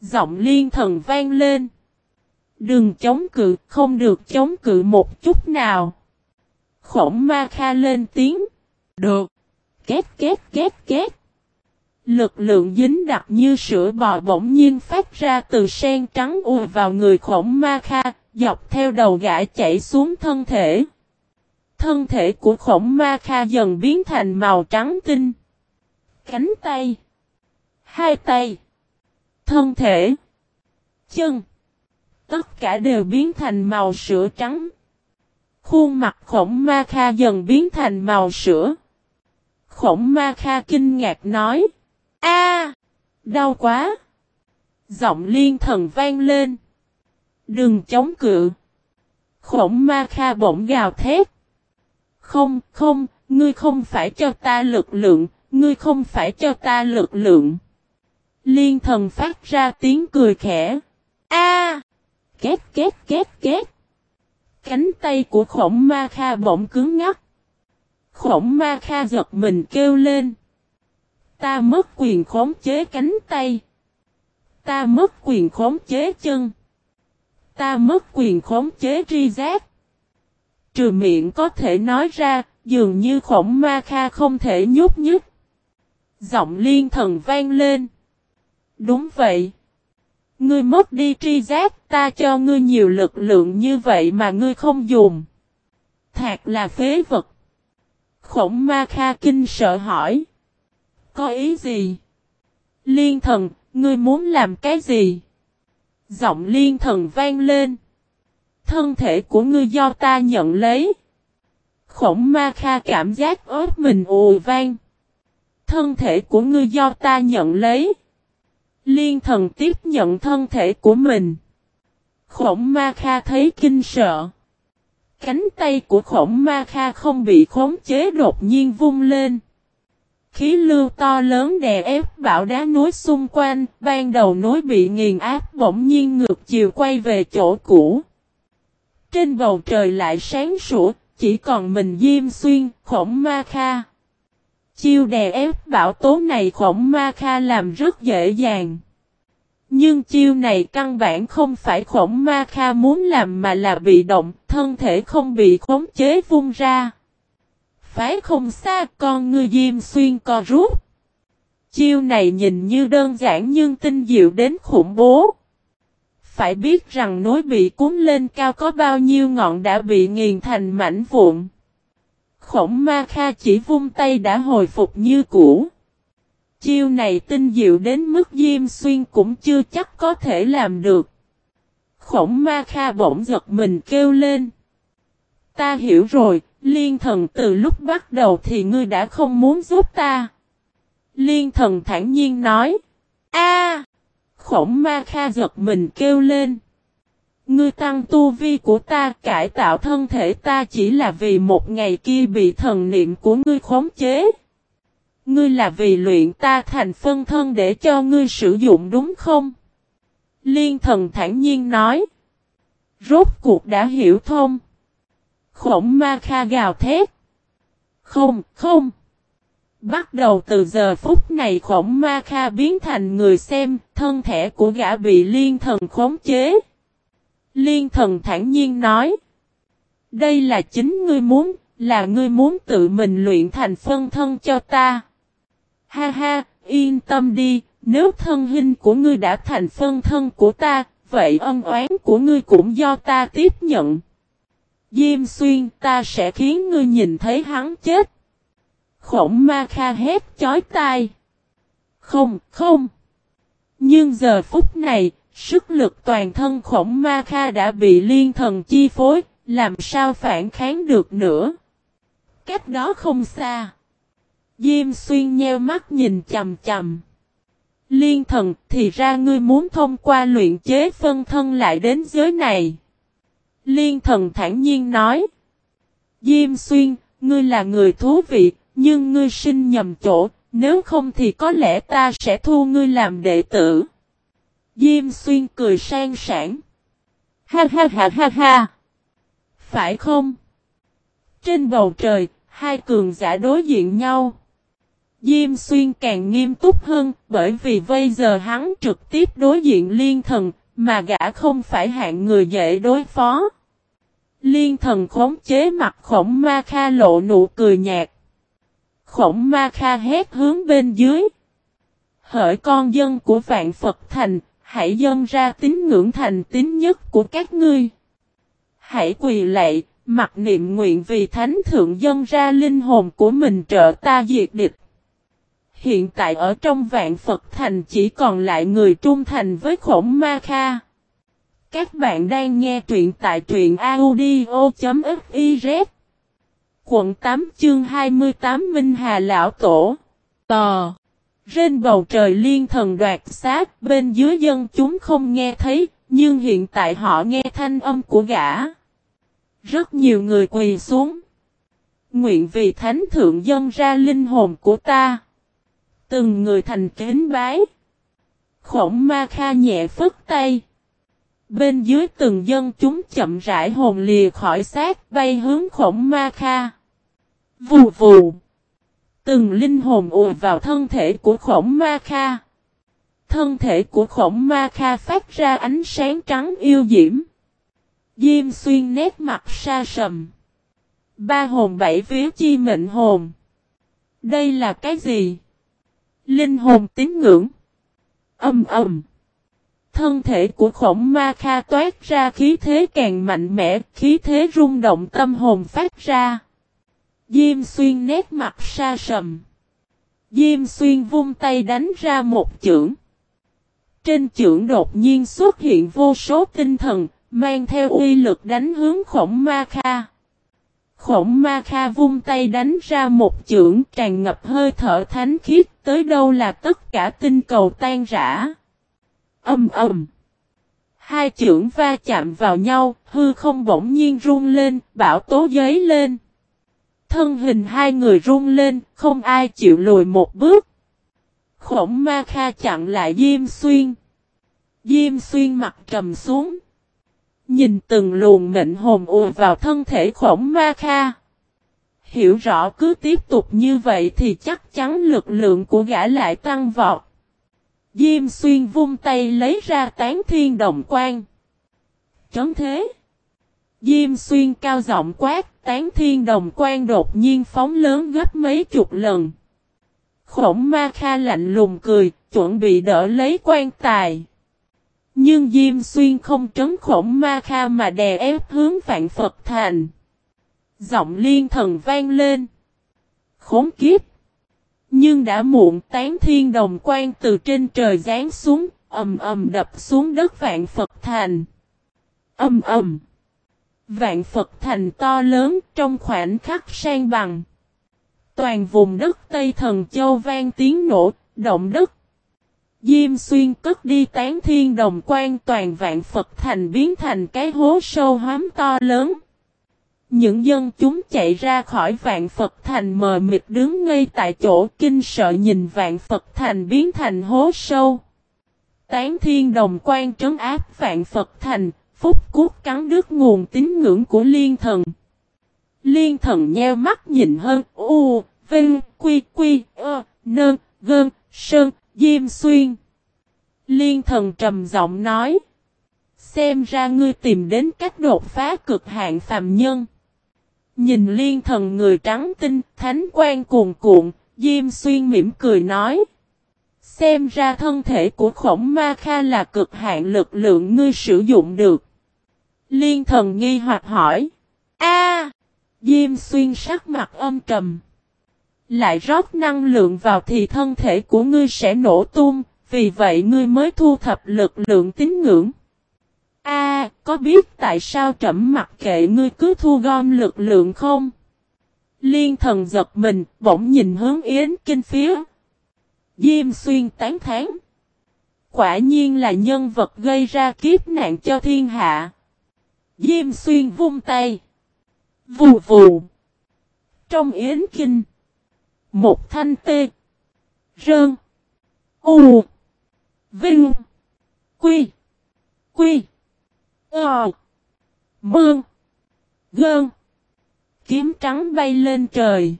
Giọng liên thần vang lên. Đừng chống cự, không được chống cự một chút nào. Khổng ma kha lên tiếng. Được. Két két két két. Lực lượng dính đặc như sữa bò bỗng nhiên phát ra từ sen trắng ùa vào người khổng ma kha, dọc theo đầu gã chảy xuống thân thể. Thân thể của khổng ma kha dần biến thành màu trắng tinh. Cánh tay. Hai tay. Thân thể. Chân. Tất cả đều biến thành màu sữa trắng. Khuôn mặt khổng ma kha dần biến thành màu sữa. Khổng ma kha kinh ngạc nói. A, Đau quá! Giọng liên thần vang lên. Đừng chống cự! Khổng ma kha bỗng gào thét. Không, không, ngươi không phải cho ta lực lượng, ngươi không phải cho ta lực lượng. Liên thần phát ra tiếng cười khẽ. A, Két két két két! Cánh tay của khổng ma kha bỗng cứng ngắt. Khổng ma kha giật mình kêu lên. Ta mất quyền khống chế cánh tay. Ta mất quyền khống chế chân. Ta mất quyền khống chế tri giác. Trừ miệng có thể nói ra, dường như khổng ma kha không thể nhúc nhích. Giọng liên thần vang lên. Đúng vậy. Ngươi mất đi tri giác, ta cho ngươi nhiều lực lượng như vậy mà ngươi không dùng. Thạc là phế vật. Khổng ma kha kinh sợ hỏi. Có ý gì? Liên thần, ngươi muốn làm cái gì? Giọng liên thần vang lên. Thân thể của ngươi do ta nhận lấy. Khổng ma kha cảm giác ớt mình ùi vang. Thân thể của ngươi do ta nhận lấy. Liên thần tiếp nhận thân thể của mình. Khổng ma kha thấy kinh sợ. Cánh tay của khổng ma kha không bị khống chế đột nhiên vung lên. Khí lưu to lớn đè ép bão đá núi xung quanh, ban đầu núi bị nghiền áp bỗng nhiên ngược chiều quay về chỗ cũ. Trên bầu trời lại sáng sủa, chỉ còn mình Diêm Xuyên, khổng ma kha. Chiêu đè ép bão tố này khổng ma kha làm rất dễ dàng. Nhưng chiêu này căn bản không phải khổng ma kha muốn làm mà là bị động, thân thể không bị khống chế vung ra. Phái không xa con ngươi diêm xuyên co rút. Chiêu này nhìn như đơn giản nhưng tinh diệu đến khủng bố. Phải biết rằng núi bị cuốn lên cao có bao nhiêu ngọn đã bị nghiền thành mảnh vụn. Khổng ma kha chỉ vung tay đã hồi phục như cũ. Chiêu này tinh diệu đến mức Diêm Xuyên cũng chưa chắc có thể làm được. Khổng ma kha bỗng giật mình kêu lên. Ta hiểu rồi, liên thần từ lúc bắt đầu thì ngươi đã không muốn giúp ta. Liên thần thản nhiên nói. a Khổng ma kha giật mình kêu lên. Ngươi tăng tu vi của ta cải tạo thân thể ta chỉ là vì một ngày kia bị thần niệm của ngươi khống chế. Ngươi là vì luyện ta thành phân thân để cho ngươi sử dụng đúng không? Liên thần thản nhiên nói. Rốt cuộc đã hiểu thông. Khổng ma kha gào thét. Không, không. Bắt đầu từ giờ phút này khổng ma kha biến thành người xem, thân thể của gã bị liên thần khống chế. Liên thần thản nhiên nói. Đây là chính ngươi muốn, là ngươi muốn tự mình luyện thành phân thân cho ta. Ha ha, yên tâm đi, nếu thân hình của ngươi đã thành phân thân của ta, vậy ân oán của ngươi cũng do ta tiếp nhận. Diêm xuyên ta sẽ khiến ngươi nhìn thấy hắn chết. Khổng ma kha hét chói tai. Không, không. Nhưng giờ phút này, sức lực toàn thân khổng ma kha đã bị liên thần chi phối, làm sao phản kháng được nữa. Cách đó không xa. Diêm xuyên nheo mắt nhìn chầm chầm. Liên thần thì ra ngươi muốn thông qua luyện chế phân thân lại đến giới này. Liên thần thản nhiên nói. Diêm xuyên, ngươi là người thú vị, nhưng ngươi sinh nhầm chỗ, nếu không thì có lẽ ta sẽ thu ngươi làm đệ tử. Diêm xuyên cười sang sảng. Ha ha ha ha ha. Phải không? Trên bầu trời, hai cường giả đối diện nhau. Diêm xuyên càng nghiêm túc hơn bởi vì bây giờ hắn trực tiếp đối diện liên thần, mà gã không phải hạng người dễ đối phó. Liên thần khống chế mặt khổng ma kha lộ nụ cười nhạt. Khổng ma kha hét hướng bên dưới. Hỡi con dân của vạn Phật thành, hãy dâng ra tín ngưỡng thành tín nhất của các ngươi. Hãy quỳ lạy, mặc niệm nguyện vì thánh thượng dân ra linh hồn của mình trợ ta diệt địch. Hiện tại ở trong vạn Phật thành chỉ còn lại người trung thành với khổng ma kha. Các bạn đang nghe truyện tại truyện audio.fif Quận 8 chương 28 Minh Hà Lão Tổ. Tò. Trên bầu trời liên thần đoạt sát bên dưới dân chúng không nghe thấy, Nhưng hiện tại họ nghe thanh âm của gã. Rất nhiều người quỳ xuống. Nguyện vì thánh thượng dân ra linh hồn của ta. Từng người thành kính bái. Khổng ma kha nhẹ phất tay. Bên dưới từng dân chúng chậm rãi hồn lìa khỏi xác, bay hướng khổng ma kha. Vù vù. Từng linh hồn ùa vào thân thể của khổng ma kha. Thân thể của khổng ma kha phát ra ánh sáng trắng yêu diễm. Diêm xuyên nét mặt xa sầm. Ba hồn bảy vía chi mệnh hồn. Đây là cái gì? Linh hồn tín ngưỡng. Âm ầm. Thân thể của khổng ma kha toát ra khí thế càng mạnh mẽ, khí thế rung động tâm hồn phát ra. Diêm xuyên nét mặt xa sầm. Diêm xuyên vung tay đánh ra một chưởng. Trên chưởng đột nhiên xuất hiện vô số tinh thần, mang theo uy lực đánh hướng khổng ma kha. Khổng ma kha vung tay đánh ra một chưởng tràn ngập hơi thở thánh khiết tới đâu là tất cả tinh cầu tan rã. Âm ầm. Hai chưởng va chạm vào nhau, hư không bỗng nhiên rung lên, bão tố giấy lên. Thân hình hai người rung lên, không ai chịu lùi một bước. Khổng ma kha chặn lại Diêm Xuyên. Diêm Xuyên mặt trầm xuống. Nhìn từng luồng mệnh hồn ùa vào thân thể khổng ma kha. Hiểu rõ cứ tiếp tục như vậy thì chắc chắn lực lượng của gã lại tăng vọt. Diêm xuyên vung tay lấy ra tán thiên đồng quan. Trấn thế. Diêm xuyên cao giọng quát, tán thiên đồng quan đột nhiên phóng lớn gấp mấy chục lần. Khổng ma kha lạnh lùng cười, chuẩn bị đỡ lấy quan tài. Nhưng Diêm Xuyên không trấn khổng ma kha mà đè ép hướng vạn Phật thành. Giọng liên thần vang lên. Khốn kiếp. Nhưng đã muộn tán thiên đồng quan từ trên trời rán xuống, ầm ầm đập xuống đất vạn Phật thành. Ầm ầm. Vạn Phật thành to lớn trong khoảnh khắc sang bằng. Toàn vùng đất Tây Thần Châu vang tiếng nổ, động đất. Diêm xuyên cất đi tán thiên đồng quan toàn vạn Phật thành biến thành cái hố sâu hóm to lớn. Những dân chúng chạy ra khỏi vạn Phật thành mờ mịt đứng ngay tại chỗ kinh sợ nhìn vạn Phật thành biến thành hố sâu. Tán thiên đồng quan trấn áp vạn Phật thành, phúc cút cắn đứt nguồn tín ngưỡng của liên thần. Liên thần nheo mắt nhìn hơn, u, vinh, quy, quy, ơ, nơn, gơn, sơn, diêm xuyên. Liên thần trầm giọng nói. Xem ra ngươi tìm đến cách đột phá cực hạn phàm nhân. Nhìn liên thần người trắng tinh, thánh quan cuồn cuộn, Diêm Xuyên mỉm cười nói. Xem ra thân thể của khổng ma kha là cực hạn lực lượng ngươi sử dụng được. Liên thần nghi hoặc hỏi. A, Diêm Xuyên sắc mặt âm trầm. Lại rót năng lượng vào thì thân thể của ngươi sẽ nổ tung, vì vậy ngươi mới thu thập lực lượng tín ngưỡng. A, có biết tại sao trẫm mặc kệ ngươi cứ thu gom lực lượng không? Liên thần giật mình, bỗng nhìn hướng Yến Kinh phía. Diêm xuyên tán thán. Quả nhiên là nhân vật gây ra kiếp nạn cho thiên hạ. Diêm xuyên vung tay. Vù vù. Trong Yến Kinh. Một thanh tê. Rơn. U. Vinh. Quy. Quy. Ờ. Mương. Gơn. Kiếm trắng bay lên trời.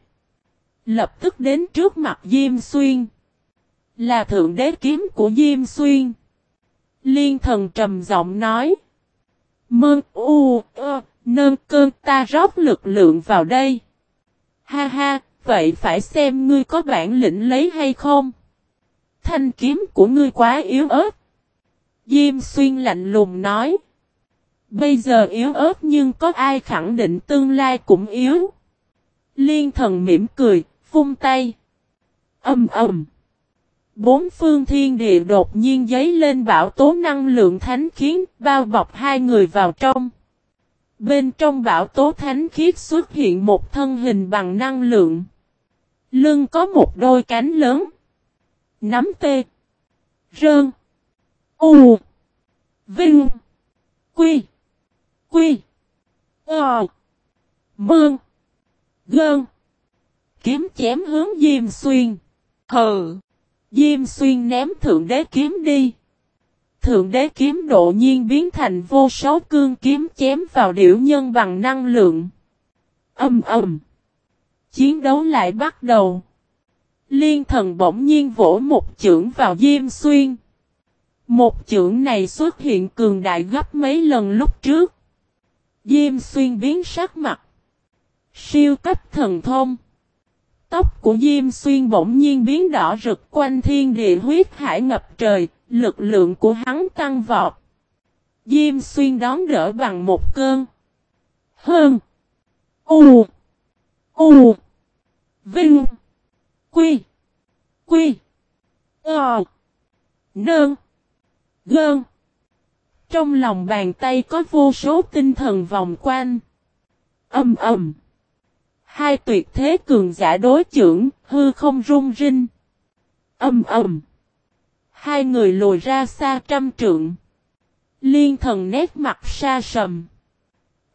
Lập tức đến trước mặt Diêm Xuyên. Là thượng đế kiếm của Diêm Xuyên. Liên thần trầm giọng nói. Mơn u ơ nâng cơn ta rót lực lượng vào đây. Ha ha, vậy phải xem ngươi có bản lĩnh lấy hay không. Thanh kiếm của ngươi quá yếu ớt. Diêm xuyên lạnh lùng nói. Bây giờ yếu ớt nhưng có ai khẳng định tương lai cũng yếu. Liên thần mỉm cười, vung tay. Âm ầm. Bốn phương thiên địa đột nhiên giấy lên bão tố năng lượng thánh khiến bao bọc hai người vào trong. Bên trong bão tố thánh khiết xuất hiện một thân hình bằng năng lượng. Lưng có một đôi cánh lớn. Nắm tê. Rơn. U. Vinh. Quy. Quy. Ờ. Mương. Gơn. Kiếm chém hướng Diêm Xuyên. Hừ. Diêm Xuyên ném Thượng Đế kiếm đi. Thượng Đế kiếm độ nhiên biến thành vô số cương kiếm chém vào điểu nhân bằng năng lượng. Âm ầm. Chiến đấu lại bắt đầu. Liên thần bỗng nhiên vỗ một chưởng vào Diêm Xuyên. Một chưởng này xuất hiện cường đại gấp mấy lần lúc trước. Diêm Xuyên biến sắc mặt. Siêu cấp thần thông. Tóc của Diêm Xuyên bỗng nhiên biến đỏ rực quanh thiên địa huyết hải ngập trời, lực lượng của hắn tăng vọt. Diêm Xuyên đón đỡ bằng một cơn. Hơn. U. U. Vinh. Quy. Quy. Ờ. Nơn. Gơn. Trong lòng bàn tay có vô số tinh thần vòng quanh. Âm ầm. Hai tuyệt thế cường giả đối trưởng, hư không rung rinh. Âm ầm. Hai người lùi ra xa trăm trượng. Liên thần nét mặt xa sầm.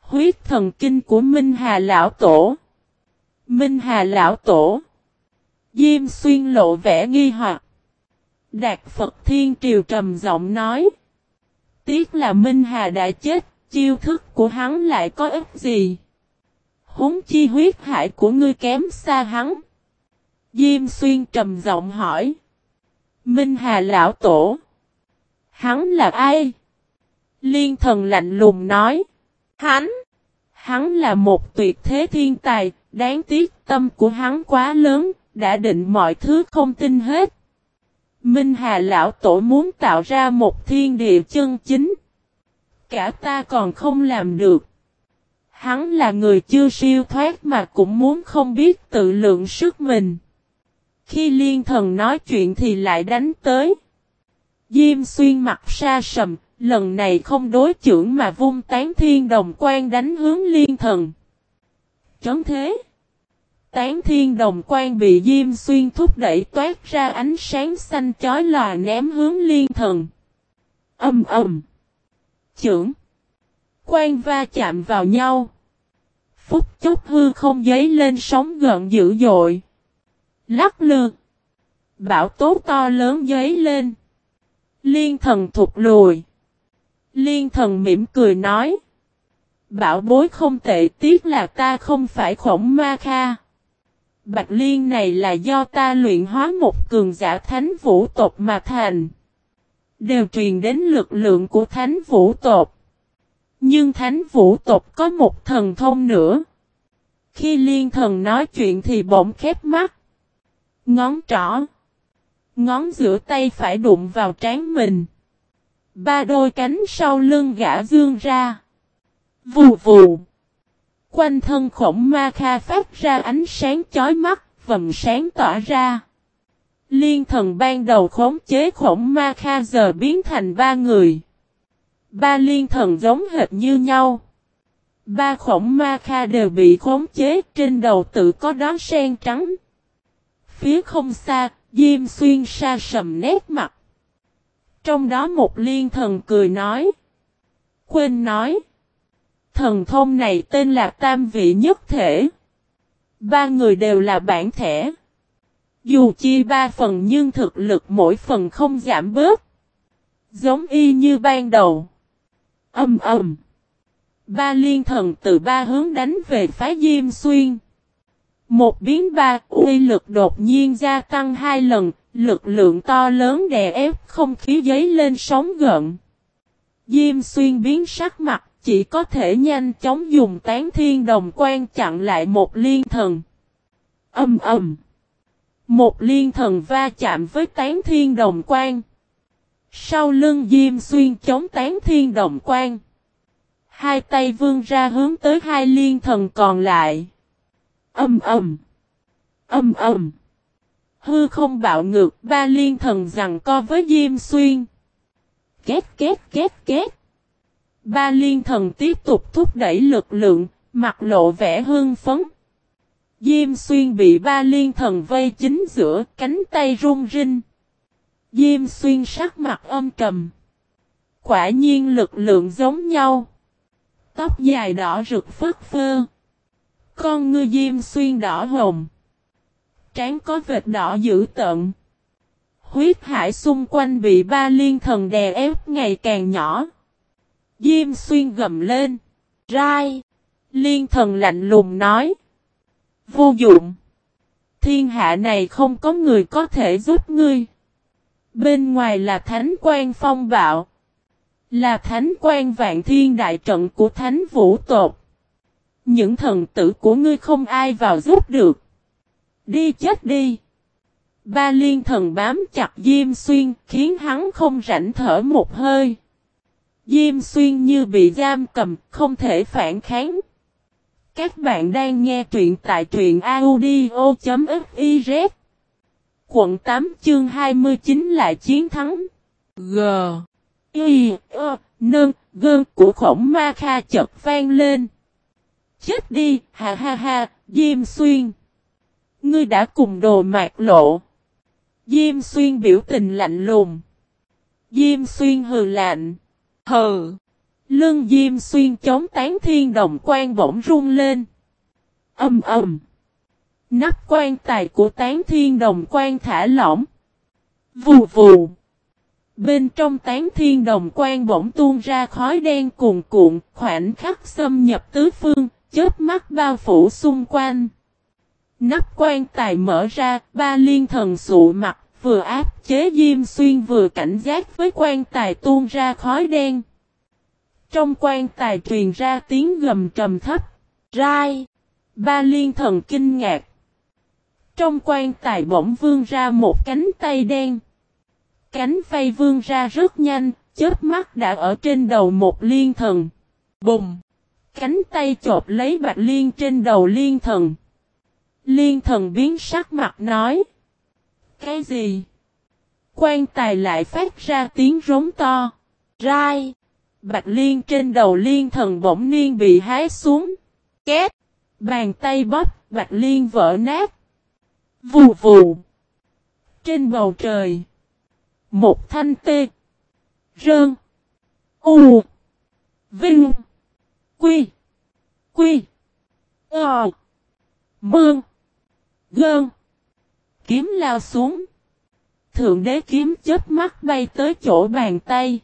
Huyết thần kinh của Minh Hà Lão Tổ. Minh Hà Lão Tổ. Diêm xuyên lộ vẻ nghi hoặc. Đạt Phật Thiên Triều trầm giọng nói. Tiếc là Minh Hà đã chết, chiêu thức của hắn lại có ích gì huống chi huyết hải của ngươi kém xa hắn. Diêm xuyên trầm giọng hỏi. Minh Hà Lão Tổ. Hắn là ai? Liên thần lạnh lùng nói. Hắn. Hắn là một tuyệt thế thiên tài, đáng tiếc tâm của hắn quá lớn, đã định mọi thứ không tin hết. Minh Hà Lão Tổ muốn tạo ra một thiên địa chân chính. Cả ta còn không làm được. Hắn là người chưa siêu thoát mà cũng muốn không biết tự lượng sức mình. Khi liên thần nói chuyện thì lại đánh tới. Diêm xuyên mặt xa sầm, lần này không đối trưởng mà vung tán thiên đồng quan đánh hướng liên thần. Trấn thế. Tán thiên đồng quan bị Diêm Xuyên thúc đẩy toát ra ánh sáng xanh chói lòa ném hướng liên thần. Âm ầm. Chưởng. Quan va chạm vào nhau. Phúc chốc hư không giấy lên sóng gợn dữ dội. Lắc lư. Bão tố to lớn giấy lên. Liên thần thụt lùi. Liên thần mỉm cười nói. Bảo bối không tệ, tiếc là ta không phải khổng ma kha. Bạch liên này là do ta luyện hóa một cường giả thánh vũ tộc mà thành. Đều truyền đến lực lượng của thánh vũ tộc. Nhưng thánh vũ tộc có một thần thông nữa. Khi liên thần nói chuyện thì bỗng khép mắt. Ngón trỏ. Ngón giữa tay phải đụng vào trán mình. Ba đôi cánh sau lưng gã dương ra. Vù vù. Quanh thân khổng ma kha phát ra ánh sáng chói mắt, vầm sáng tỏa ra. Liên thần ban đầu khống chế khổng ma kha giờ biến thành ba người. Ba liên thần giống hệt như nhau. Ba khổng ma kha đều bị khống chế trên đầu tự có đó sen trắng. Phía không xa, Diêm xuyên sa sầm nét mặt. Trong đó một liên thần cười nói. Quên nói. Thần thông này tên là Tam Vị Nhất Thể. Ba người đều là bản thể. Dù chia ba phần nhưng thực lực mỗi phần không giảm bớt. Giống y như ban đầu. Âm ầm. Ba liên thần từ ba hướng đánh về phái Diêm Xuyên. Một biến ba, uy lực đột nhiên gia tăng hai lần, lực lượng to lớn đè ép không khí giấy lên sóng gợn. Diêm xuyên biến sắc mặt, chỉ có thể nhanh chóng dùng tán thiên đồng quan chặn lại một liên thần. Âm ầm. Một liên thần va chạm với tán thiên đồng quan. Sau lưng Diêm xuyên chống tán thiên động quan. Hai tay vươn ra hướng tới hai liên thần còn lại. Âm ầm. Âm ầm. Hư không bạo ngược ba liên thần rằng co với Diêm Xuyên. Két két két két. Ba liên thần tiếp tục thúc đẩy lực lượng, mặt lộ vẻ hương phấn. Diêm Xuyên bị ba liên thần vây chính giữa, cánh tay run rinh. Diêm Xuyên sắc mặt âm trầm. Quả nhiên lực lượng giống nhau. Tóc dài đỏ rực phất phơ. Con ngư Diêm Xuyên đỏ hồng trán có vệt đỏ dữ tợn. Huyết hải xung quanh bị ba liên thần đè ép ngày càng nhỏ. Diêm xuyên gầm lên. Rai. Liên thần lạnh lùng nói. Vô dụng. Thiên hạ này không có người có thể giúp ngươi. Bên ngoài là thánh quan phong bạo. Là thánh quan vạn thiên đại trận của thánh vũ tột. Những thần tử của ngươi không ai vào giúp được. Đi chết đi. Ba liên thần bám chặt Diêm Xuyên khiến hắn không rảnh thở một hơi. Diêm Xuyên như bị giam cầm, không thể phản kháng. Các bạn đang nghe truyện tại truyện audio.fif Quận 8 chương 29 lại chiến thắng. G. Y. O. Nơn. Gơn của khổng ma kha chật vang lên. Chết đi, ha ha ha, Diêm Xuyên. Ngươi đã cùng đồ mạc lộ. Diêm xuyên biểu tình lạnh lùng. Diêm xuyên hừ lạnh. Hừ. Lưng Diêm xuyên chống tán thiên đồng quan bỗng rung lên. Âm ầm. Nắp quan tài của tán thiên đồng quan thả lỏng. Vù vù. Bên trong tán thiên đồng quan bỗng tuôn ra khói đen cuồn cuộn, khoảnh khắc xâm nhập tứ phương, chớp mắt bao phủ xung quanh. Nắp quan tài mở ra, ba liên thần sụ mặt, vừa áp chế Diêm Xuyên vừa cảnh giác với quan tài tuôn ra khói đen. Trong quan tài truyền ra tiếng gầm trầm thấp, rai. Ba liên thần kinh ngạc. Trong quan tài bỗng vươn ra một cánh tay đen. Cánh vây vươn ra rất nhanh, chớp mắt đã ở trên đầu một liên thần. Bùng! Cánh tay chộp lấy bạch liên trên đầu liên thần. Liên thần biến sắc mặt nói. Cái gì? Quan tài lại phát ra tiếng rống to. Rai. Bạch liên trên đầu liên thần bỗng niên bị hái xuống. Két. Bàn tay bóp, bạch liên vỡ nát. Vù vù. Trên bầu trời. Một thanh tê. Rơn. U. Vinh. Quy. Quy. Ờ. Mương. Gơn. Kiếm lao xuống. Thượng đế kiếm chết mắt bay tới chỗ bàn tay.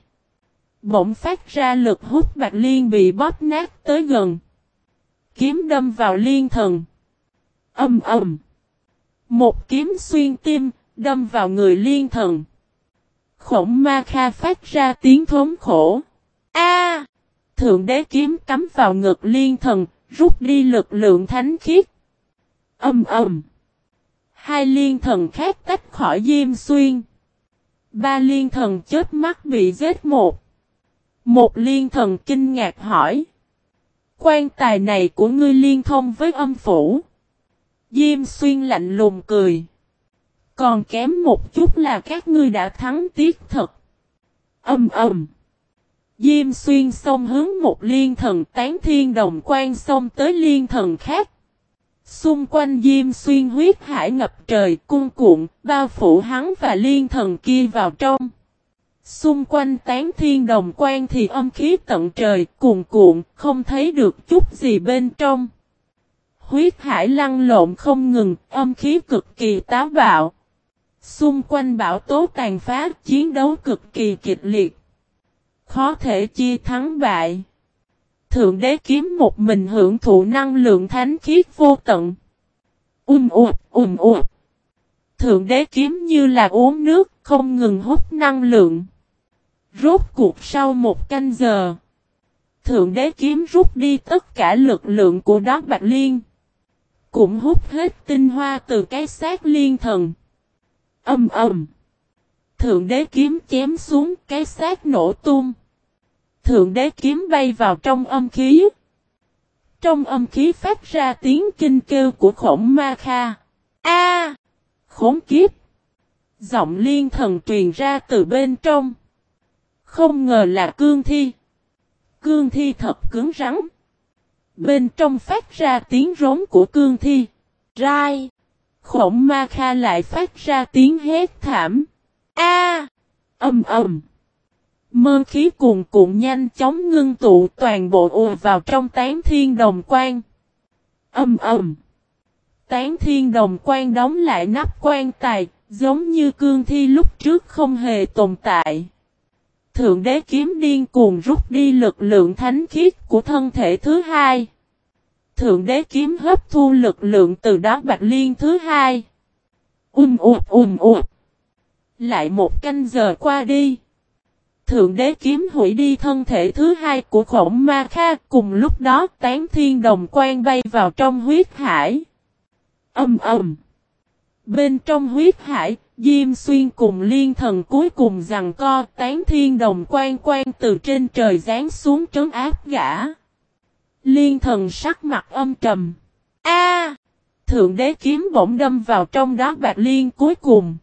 Bỗng phát ra lực hút bạc liên bị bóp nát tới gần. Kiếm đâm vào liên thần. Âm ầm. Một kiếm xuyên tim, đâm vào người liên thần. Khổng ma kha phát ra tiếng thốn khổ. A! Thượng đế kiếm cắm vào ngực liên thần, rút đi lực lượng thánh khiết. Âm ầm. Hai liên thần khác tách khỏi Diêm Xuyên. Ba liên thần chết mắt bị giết một. Một liên thần kinh ngạc hỏi. Quan tài này của ngươi liên thông với âm phủ. Diêm Xuyên lạnh lùng cười. Còn kém một chút là các ngươi đã thắng tiếc thật. Âm ầm. Diêm xuyên xông hướng một liên thần tán thiên đồng quan xông tới liên thần khác. Xung quanh Diêm xuyên huyết hải ngập trời cung cuộn, bao phủ hắn và liên thần kia vào trong. Xung quanh tán thiên đồng quan thì âm khí tận trời, cuồn cuộn, không thấy được chút gì bên trong. Huyết hải lăn lộn không ngừng, âm khí cực kỳ táo bạo. Xung quanh bão tố tàn phá, chiến đấu cực kỳ kịch liệt. Khó thể chia thắng bại. Thượng đế kiếm một mình hưởng thụ năng lượng thánh khiết vô tận. Um ụt, um ụt. Thượng đế kiếm như là uống nước, không ngừng hút năng lượng. Rốt cuộc sau một canh giờ. Thượng đế kiếm rút đi tất cả lực lượng của đó bạch liên. Cũng hút hết tinh hoa từ cái xác liên thần. Âm ầm. Thượng đế kiếm chém xuống cái xác nổ tung. Thượng đế kiếm bay vào trong âm khí. Trong âm khí phát ra tiếng kinh kêu của khổng ma kha. A! khốn kiếp! Giọng liên thần truyền ra từ bên trong. Không ngờ là cương thi. Cương thi thật cứng rắn. Bên trong phát ra tiếng rống của cương thi. Rai! Khổng ma kha lại phát ra tiếng hét thảm. A! Âm ầm! Mơ khí cuồn cuộn nhanh chóng ngưng tụ toàn bộ ùa vào trong tán thiên đồng quan. Âm ầm. Tán thiên đồng quan đóng lại nắp quan tài, giống như cương thi lúc trước không hề tồn tại. Thượng đế kiếm điên cuồng rút đi lực lượng thánh khiết của thân thể thứ hai. Thượng đế kiếm hấp thu lực lượng từ đó bạch liên thứ hai. Um ụt um ụt. Lại một canh giờ qua đi. Thượng đế kiếm hủy đi thân thể thứ hai của khổng ma kha cùng lúc đó tán thiên đồng quan bay vào trong huyết hải. Âm ầm. Bên trong huyết hải, Diêm Xuyên cùng liên thần cuối cùng rằng co, tán thiên đồng quan quan từ trên trời rán xuống trấn áp gã. Liên thần sắc mặt âm trầm. A! Thượng đế kiếm bỗng đâm vào trong đó bạc liên cuối cùng.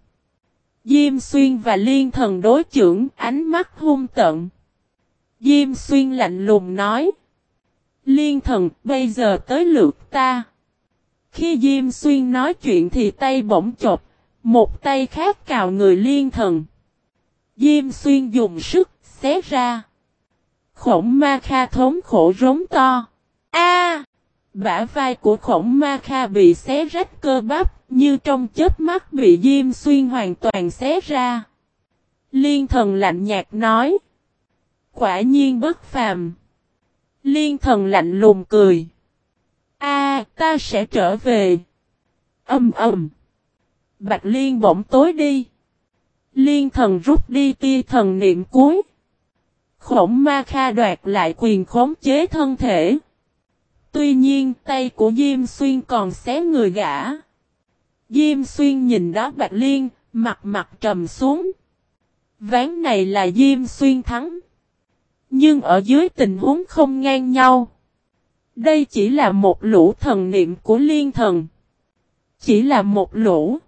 Diêm xuyên và liên thần đối trưởng ánh mắt hung tận. Diêm xuyên lạnh lùng nói. Liên thần, bây giờ tới lượt ta. Khi Diêm xuyên nói chuyện thì tay bỗng chộp. Một tay khác cào người liên thần. Diêm xuyên dùng sức xé ra. Khổng ma kha thống khổ rống to. A! bả vai của khổng ma kha bị xé rách cơ bắp, như trong chết mắt bị diêm xuyên hoàn toàn xé ra. Liên thần lạnh nhạt nói. Quả nhiên bất phàm. Liên thần lạnh lùng cười. A, ta sẽ trở về. Âm ầm. Bạch liên bỗng tối đi. Liên thần rút đi tia thần niệm cuối. Khổng ma kha đoạt lại quyền khống chế thân thể. Tuy nhiên tay của Diêm Xuyên còn xé người gã. Diêm Xuyên nhìn đó Bạch Liên, mặt mặt trầm xuống. Ván này là Diêm Xuyên thắng. Nhưng ở dưới tình huống không ngang nhau. Đây chỉ là một lũ thần niệm của liên thần. Chỉ là một lũ.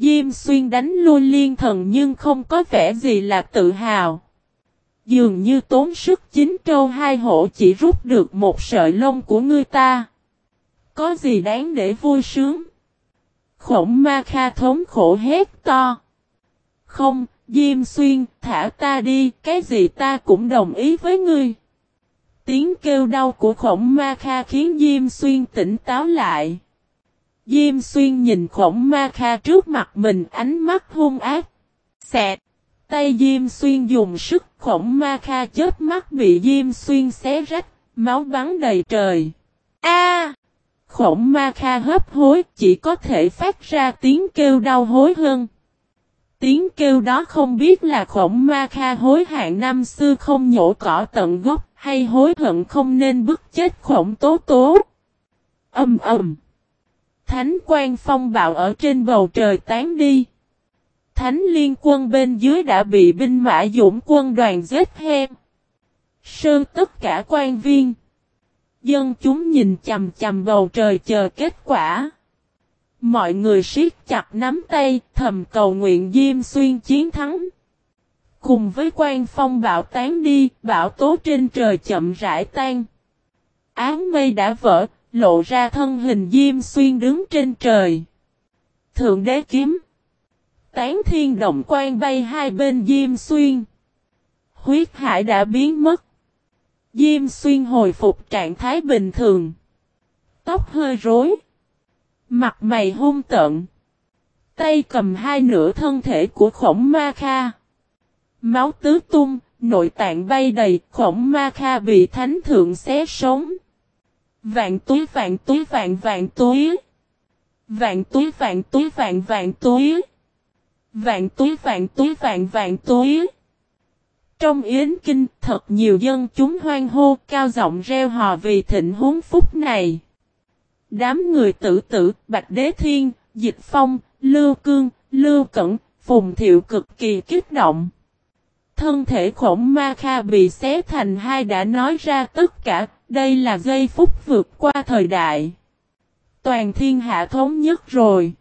Diêm xuyên đánh lui liên thần nhưng không có vẻ gì là tự hào. Dường như tốn sức chính trâu hai hổ chỉ rút được một sợi lông của ngươi ta. Có gì đáng để vui sướng? Khổng ma kha thống khổ hét to. Không, Diêm Xuyên, thả ta đi, cái gì ta cũng đồng ý với ngươi. Tiếng kêu đau của khổng ma kha khiến Diêm Xuyên tỉnh táo lại. Diêm Xuyên nhìn khổng ma kha trước mặt mình ánh mắt hung ác. Xẹt. Tay Diêm Xuyên dùng sức khổng ma kha chết mắt bị Diêm Xuyên xé rách, máu bắn đầy trời. A! khổng ma kha hấp hối chỉ có thể phát ra tiếng kêu đau hối hơn. Tiếng kêu đó không biết là khổng ma kha hối hạn năm xưa không nhổ cỏ tận gốc hay hối hận không nên bức chết khổng tố tố. Âm ầm. Thánh quan phong bạo ở trên bầu trời tán đi. Thánh liên quân bên dưới đã bị binh mã dũng quân đoàn giết hem. Sơn tất cả quan viên. Dân chúng nhìn chầm chầm bầu trời chờ kết quả. Mọi người siết chặt nắm tay, thầm cầu nguyện Diêm Xuyên chiến thắng. Cùng với quan phong bạo tán đi, bão tố trên trời chậm rãi tan. Áng mây đã vỡ, lộ ra thân hình Diêm Xuyên đứng trên trời. Thượng đế kiếm. Tán thiên động quan bay hai bên Diêm Xuyên. Huyết hải đã biến mất. Diêm Xuyên hồi phục trạng thái bình thường. Tóc hơi rối. Mặt mày hung tận. Tay cầm hai nửa thân thể của khổng ma kha. Máu tứ tung, nội tạng bay đầy, khổng ma kha bị thánh thượng xé sống. Vạn túi vạn túi vạn vạn túi. Vạn túi vạn túi vạn vạn túi. Vạn túi vạn túi vạn vạn túi. Trong yến kinh thật nhiều dân chúng hoang hô cao giọng reo hò vì thịnh huống phúc này. Đám người tử tử, Bạch Đế Thiên, Dịch Phong, Lưu Cương, Lưu Cẩn, Phùng Thiệu cực kỳ kích động. Thân thể khổng ma kha bị xé thành hai đã nói ra tất cả, đây là giây phút vượt qua thời đại. Toàn thiên hạ thống nhất rồi.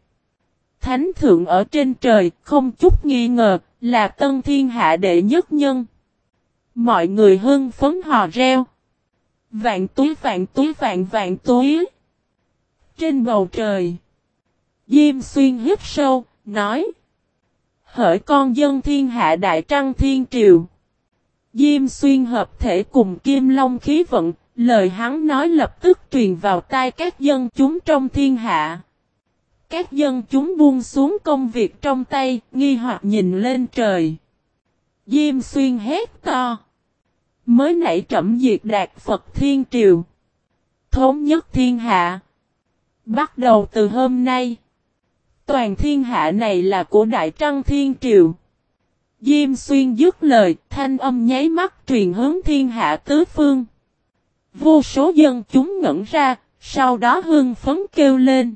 Thánh thượng ở trên trời, không chút nghi ngờ, là tân thiên hạ đệ nhất nhân. Mọi người hưng phấn hò reo. Vạn túi vạn túi vạn vạn túi. Trên bầu trời. Diêm xuyên hít sâu, nói. Hỡi con dân thiên hạ đại trăng thiên triều. Diêm xuyên hợp thể cùng kim long khí vận, lời hắn nói lập tức truyền vào tai các dân chúng trong thiên hạ. Các dân chúng buông xuống công việc trong tay, nghi hoặc nhìn lên trời. Diêm xuyên hét to. Mới nãy trẩm diệt đạt Phật Thiên Triều. Thống nhất thiên hạ. Bắt đầu từ hôm nay. Toàn thiên hạ này là của Đại Trăng Thiên Triều. Diêm xuyên dứt lời, thanh âm nháy mắt truyền hướng thiên hạ tứ phương. Vô số dân chúng ngẩn ra, sau đó hưng phấn kêu lên.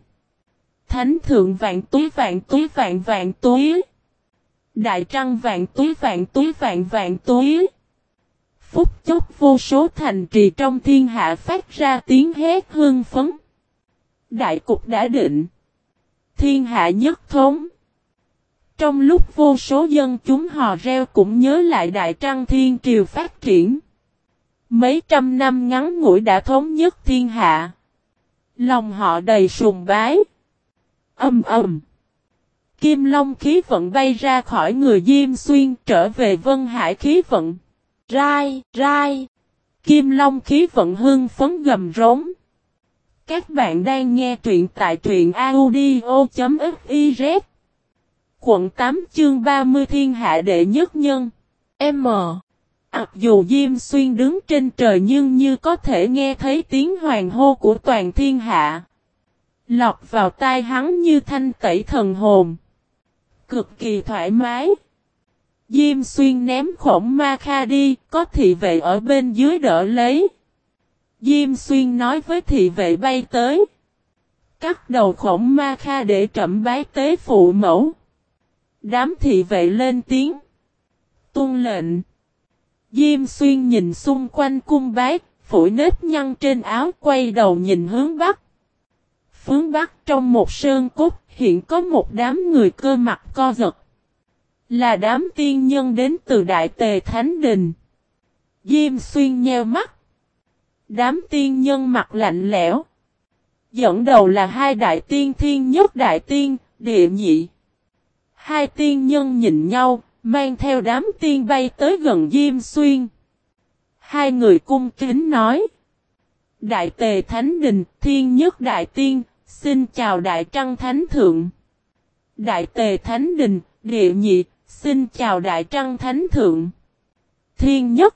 Thánh thượng vạn túi vạn túi vạn vạn túi. Đại trăng vạn túi vạn túi vạn vạn túi. Phúc chốc vô số thành trì trong thiên hạ phát ra tiếng hét hương phấn. Đại cục đã định. Thiên hạ nhất thống. Trong lúc vô số dân chúng hò reo cũng nhớ lại Đại Trăng Thiên Triều phát triển. Mấy trăm năm ngắn ngủi đã thống nhất thiên hạ. Lòng họ đầy sùng bái. Âm ầm. Kim Long khí vận bay ra khỏi người Diêm Xuyên trở về Vân Hải khí vận. Rai, rai. Kim Long khí vận hưng phấn gầm rống. Các bạn đang nghe truyện tại truyện audio.fiz. Quận 8 chương 30 thiên hạ đệ nhất nhân. M. Mặc dù Diêm Xuyên đứng trên trời nhưng như có thể nghe thấy tiếng hoàng hô của toàn thiên hạ. Lọt vào tai hắn như thanh tẩy thần hồn. Cực kỳ thoải mái. Diêm xuyên ném khổng ma kha đi, có thị vệ ở bên dưới đỡ lấy. Diêm xuyên nói với thị vệ bay tới. Cắt đầu khổng ma kha để trậm bái tế phụ mẫu. Đám thị vệ lên tiếng. tuân lệnh. Diêm xuyên nhìn xung quanh cung bái, phủi nếp nhăn trên áo quay đầu nhìn hướng bắc. Phướng bắc trong một sơn cốt hiện có một đám người cơ mặt co giật. Là đám tiên nhân đến từ Đại Tề Thánh Đình. Diêm xuyên nheo mắt. Đám tiên nhân mặt lạnh lẽo. Dẫn đầu là hai đại tiên thiên nhất đại tiên, địa nhị. Hai tiên nhân nhìn nhau, mang theo đám tiên bay tới gần Diêm Xuyên. Hai người cung kính nói. Đại tề Thánh Đình, Thiên Nhất Đại Tiên, xin chào Đại Trăng Thánh Thượng. Đại tề Thánh Đình, Địa Nhị, xin chào Đại Trăng Thánh Thượng. Thiên Nhất.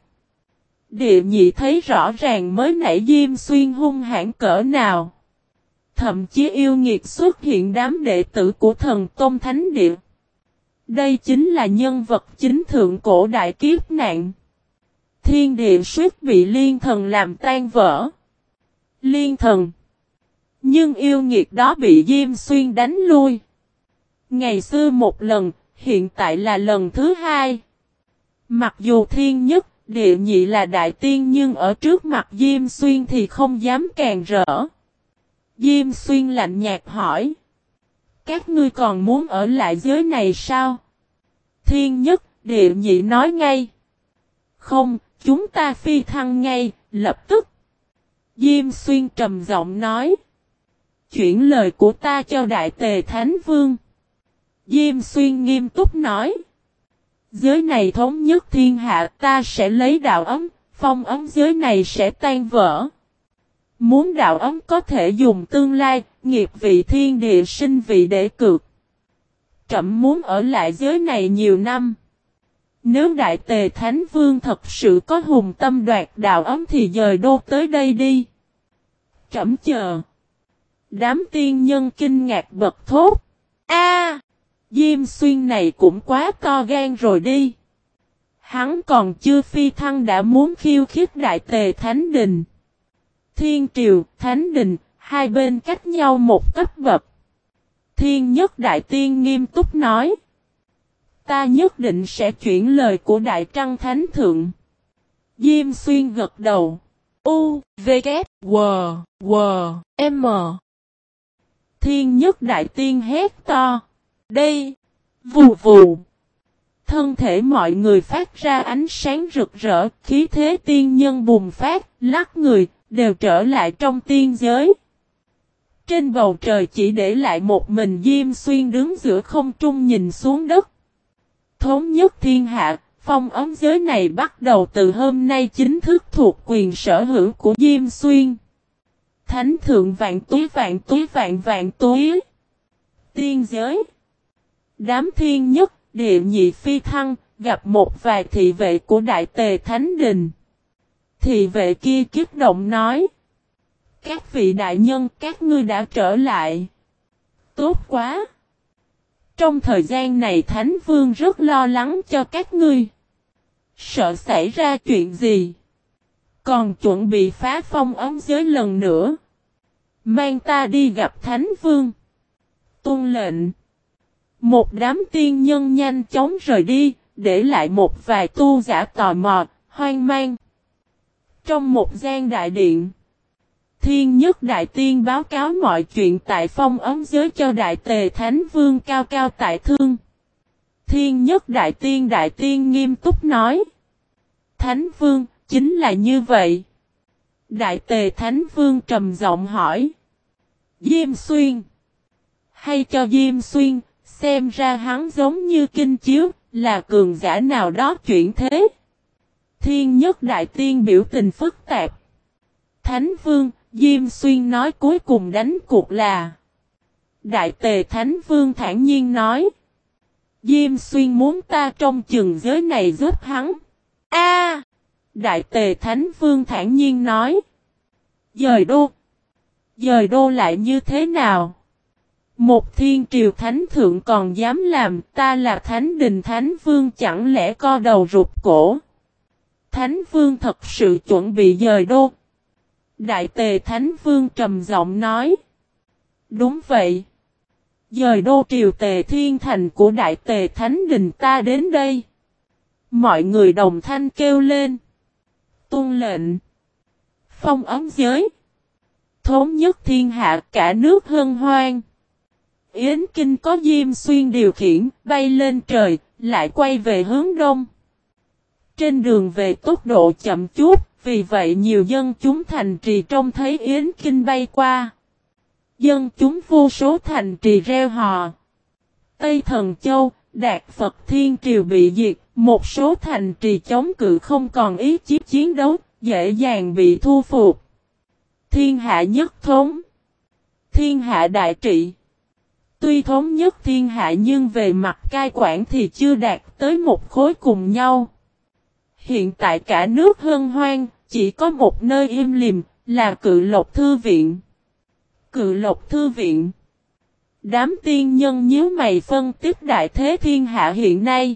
Địa Nhị thấy rõ ràng mới nãy Diêm Xuyên hung hãn cỡ nào. Thậm chí yêu nghiệt xuất hiện đám đệ tử của thần Tôn Thánh Địa. Đây chính là nhân vật chính thượng cổ đại kiếp nạn. Thiên địa suýt bị liên thần làm tan vỡ. Liên thần. Nhưng yêu nghiệt đó bị Diêm Xuyên đánh lui. Ngày xưa một lần, hiện tại là lần thứ hai. Mặc dù thiên nhất, địa nhị là đại tiên nhưng ở trước mặt Diêm Xuyên thì không dám càng rỡ. Diêm Xuyên lạnh nhạt hỏi. Các ngươi còn muốn ở lại giới này sao? Thiên nhất, địa nhị nói ngay. Không, chúng ta phi thăng ngay, lập tức. Diêm Xuyên trầm giọng nói. Chuyển lời của ta cho Đại Tề Thánh Vương. Diêm Xuyên nghiêm túc nói. Giới này thống nhất thiên hạ ta sẽ lấy đạo ấm, phong ấm giới này sẽ tan vỡ. Muốn đạo ấm có thể dùng tương lai, nghiệp vị thiên địa sinh vị để cược. Trậm muốn ở lại giới này nhiều năm. Nếu Đại Tề Thánh Vương thật sự có hùng tâm đoạt đạo ấm thì dời đô tới đây đi. Trẫm chờ. Đám tiên nhân kinh ngạc bật thốt. A, Diêm xuyên này cũng quá to gan rồi đi. Hắn còn chưa phi thăng đã muốn khiêu khích Đại Tề Thánh Đình. Thiên Triều, Thánh Đình, hai bên cách nhau một cấp bậc. Thiên Nhất Đại Tiên nghiêm túc nói. Ta nhất định sẽ chuyển lời của Đại Trăng Thánh Thượng. Diêm xuyên gật đầu. U, V, K, W, W, M. Thiên nhất đại tiên hét to. Đây, vù vù. Thân thể mọi người phát ra ánh sáng rực rỡ, khí thế tiên nhân bùng phát, lắc người, đều trở lại trong tiên giới. Trên bầu trời chỉ để lại một mình Diêm Xuyên đứng giữa không trung nhìn xuống đất thống nhất thiên hạ, phong ấm giới này bắt đầu từ hôm nay chính thức thuộc quyền sở hữu của Diêm Xuyên. Thánh thượng vạn túi vạn túi vạn vạn túi. Tiên giới. Đám thiên nhất, địa nhị phi thăng, gặp một vài thị vệ của Đại Tề Thánh Đình. Thị vệ kia kiếp động nói. Các vị đại nhân các ngươi đã trở lại. Tốt quá. Trong thời gian này Thánh Vương rất lo lắng cho các ngươi. Sợ xảy ra chuyện gì. Còn chuẩn bị phá phong ấm giới lần nữa. Mang ta đi gặp Thánh Vương. Tôn lệnh. Một đám tiên nhân nhanh chóng rời đi, để lại một vài tu giả tò mò, hoang mang. Trong một gian đại điện. Thiên nhất đại tiên báo cáo mọi chuyện tại phong ấm giới cho đại tề thánh vương cao cao tại thương. Thiên nhất đại tiên đại tiên nghiêm túc nói. Thánh vương, chính là như vậy. Đại tề thánh vương trầm giọng hỏi. Diêm xuyên. Hay cho Diêm xuyên, xem ra hắn giống như kinh chiếu, là cường giả nào đó chuyển thế. Thiên nhất đại tiên biểu tình phức tạp. Thánh vương, Diêm Xuyên nói cuối cùng đánh cuộc là. Đại tề Thánh Vương thản nhiên nói. Diêm Xuyên muốn ta trong chừng giới này giúp hắn. A! Đại tề Thánh Vương thản nhiên nói. Dời đô. Dời đô lại như thế nào? Một thiên triều thánh thượng còn dám làm ta là thánh đình thánh vương chẳng lẽ co đầu rụt cổ. Thánh vương thật sự chuẩn bị dời đô, Đại tề Thánh Vương trầm giọng nói. Đúng vậy. Dời đô triều tề thiên thành của đại tề Thánh Đình ta đến đây. Mọi người đồng thanh kêu lên. Tôn lệnh. Phong ấm giới. Thống nhất thiên hạ cả nước hân hoan. Yến Kinh có Diêm Xuyên điều khiển, bay lên trời, lại quay về hướng đông. Trên đường về tốc độ chậm chút, vì vậy nhiều dân chúng thành trì trông thấy Yến Kinh bay qua. Dân chúng vô số thành trì reo hò. Tây Thần Châu, Đạt Phật Thiên Triều bị diệt, một số thành trì chống cự không còn ý chí chiến đấu, dễ dàng bị thu phục. Thiên hạ nhất thống. Thiên hạ đại trị. Tuy thống nhất thiên hạ nhưng về mặt cai quản thì chưa đạt tới một khối cùng nhau. Hiện tại cả nước hân hoang, chỉ có một nơi im lìm, là cự lộc thư viện. Cự lộc thư viện. Đám tiên nhân nhớ mày phân tích đại thế thiên hạ hiện nay.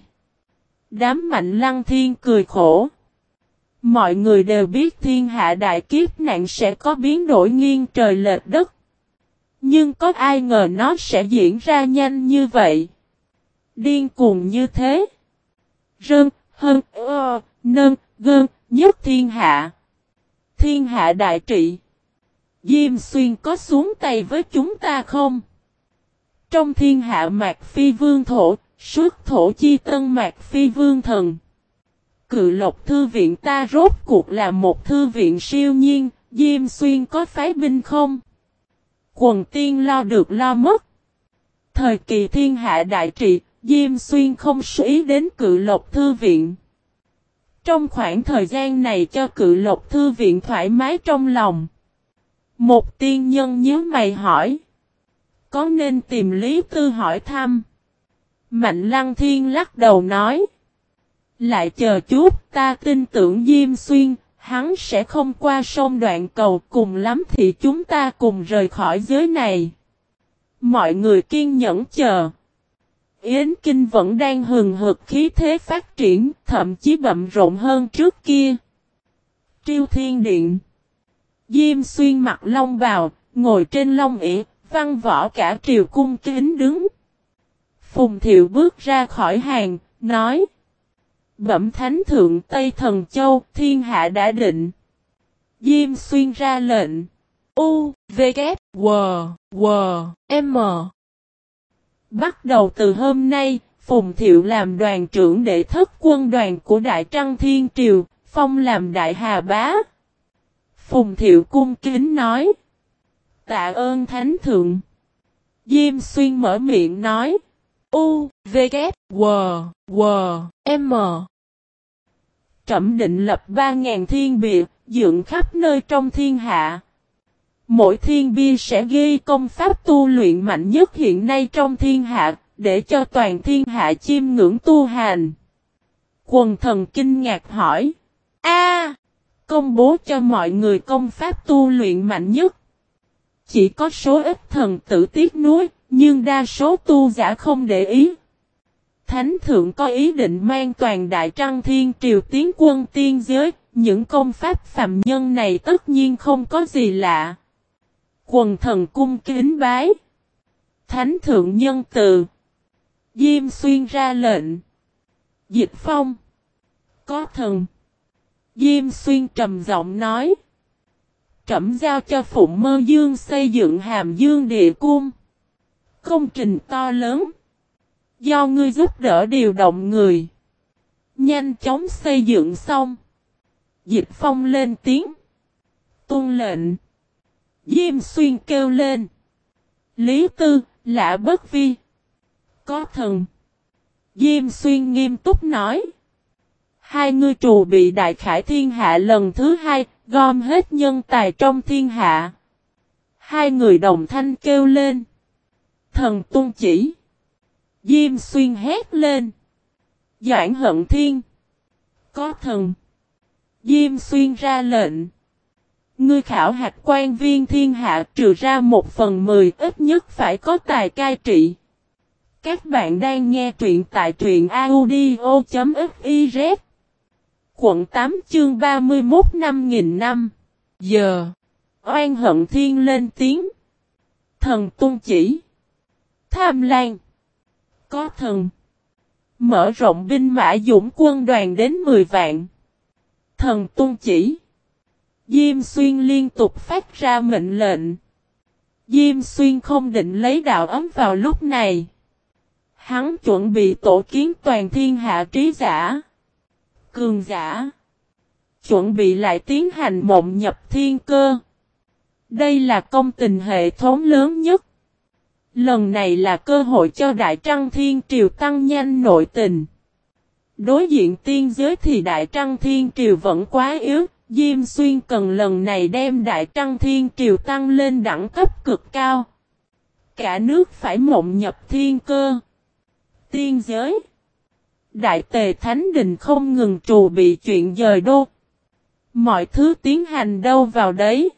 Đám mạnh lăng thiên cười khổ. Mọi người đều biết thiên hạ đại kiếp nạn sẽ có biến đổi nghiêng trời lệch đất. Nhưng có ai ngờ nó sẽ diễn ra nhanh như vậy. Điên cuồng như thế. Rơn, hơn, ơ, nâng, gơn, nhất thiên hạ. Thiên hạ đại trị. Diêm xuyên có xuống tay với chúng ta không? Trong thiên hạ mạc phi vương thổ, suốt thổ chi tân mạc phi vương thần. Cự lộc thư viện ta rốt cuộc là một thư viện siêu nhiên, Diêm xuyên có phái binh không? Quần tiên lo được lo mất. Thời kỳ thiên hạ đại trị, Diêm xuyên không suy đến cự lộc thư viện. Trong khoảng thời gian này cho cự lộc thư viện thoải mái trong lòng. Một tiên nhân nhớ mày hỏi. Có nên tìm Lý Tư hỏi thăm? Mạnh Lăng Thiên lắc đầu nói. Lại chờ chút, ta tin tưởng Diêm Xuyên, hắn sẽ không qua sông đoạn cầu cùng lắm thì chúng ta cùng rời khỏi giới này. Mọi người kiên nhẫn chờ. Yến Kinh vẫn đang hừng hực khí thế phát triển, thậm chí bậm rộn hơn trước kia. Triêu Thiên Điện Diêm xuyên mặt long vào, ngồi trên long ỉ, văn võ cả triều cung kính đứng. Phùng Thiệu bước ra khỏi hàng, nói. Bẩm thánh thượng Tây Thần Châu, thiên hạ đã định. Diêm xuyên ra lệnh. U, V, K, W, W, M. Bắt đầu từ hôm nay, Phùng Thiệu làm đoàn trưởng để thất quân đoàn của Đại Trăng Thiên Triều, Phong làm Đại Hà Bá. Phùng Thiệu cung kính nói. Tạ ơn Thánh Thượng. Diêm Xuyên mở miệng nói. U, V, K, W, W, M. Trẩm định lập 3.000 thiên bia, dựng khắp nơi trong thiên hạ. Mỗi thiên bia sẽ ghi công pháp tu luyện mạnh nhất hiện nay trong thiên hạ, để cho toàn thiên hạ chiêm ngưỡng tu hành. Quần thần kinh ngạc hỏi. A, Công bố cho mọi người công pháp tu luyện mạnh nhất. Chỉ có số ít thần tử tiếc nuối, nhưng đa số tu giả không để ý. Thánh thượng có ý định mang toàn đại trăng thiên triều tiến quân tiên giới, những công pháp phạm nhân này tất nhiên không có gì lạ. Quần thần cung kính bái. Thánh thượng nhân từ. Diêm xuyên ra lệnh. Dịch phong. Có thần. Diêm xuyên trầm giọng nói. Trẩm giao cho Phụng Mơ Dương xây dựng hàm dương địa cung. Công trình to lớn. Do ngươi giúp đỡ điều động người. Nhanh chóng xây dựng xong. Dịch phong lên tiếng. Tôn lệnh. Diêm xuyên kêu lên. Lý tư, lạ bất vi. Có thần. Diêm xuyên nghiêm túc nói. Hai ngươi trù bị đại khải thiên hạ lần thứ hai, gom hết nhân tài trong thiên hạ. Hai người đồng thanh kêu lên. Thần tung chỉ. Diêm xuyên hét lên. Doãn hận thiên. Có thần. Diêm xuyên ra lệnh. Ngươi khảo hạt quan viên thiên hạ trừ ra một phần mười, ít nhất phải có tài cai trị. Các bạn đang nghe truyện tại truyện audio.fiz Quận 8 chương 31 năm nghìn năm. Giờ. Oan hận thiên lên tiếng. Thần tung chỉ. Tham lan. Có thần. Mở rộng binh mã dũng quân đoàn đến 10 vạn. Thần tung chỉ. Diêm xuyên liên tục phát ra mệnh lệnh. Diêm xuyên không định lấy đạo ấm vào lúc này. Hắn chuẩn bị tổ kiến toàn thiên hạ trí giả cường giả. Chuẩn bị lại tiến hành mộng nhập thiên cơ. Đây là công tình hệ thống lớn nhất. Lần này là cơ hội cho Đại Trăng Thiên Triều tăng nhanh nội tình. Đối diện tiên giới thì Đại Trăng Thiên Triều vẫn quá yếu, Diêm Xuyên cần lần này đem Đại Trăng Thiên Triều tăng lên đẳng cấp cực cao. Cả nước phải mộng nhập thiên cơ. Tiên giới. Đại Tề Thánh Đình không ngừng trù bị chuyện dời đô. Mọi thứ tiến hành đâu vào đấy.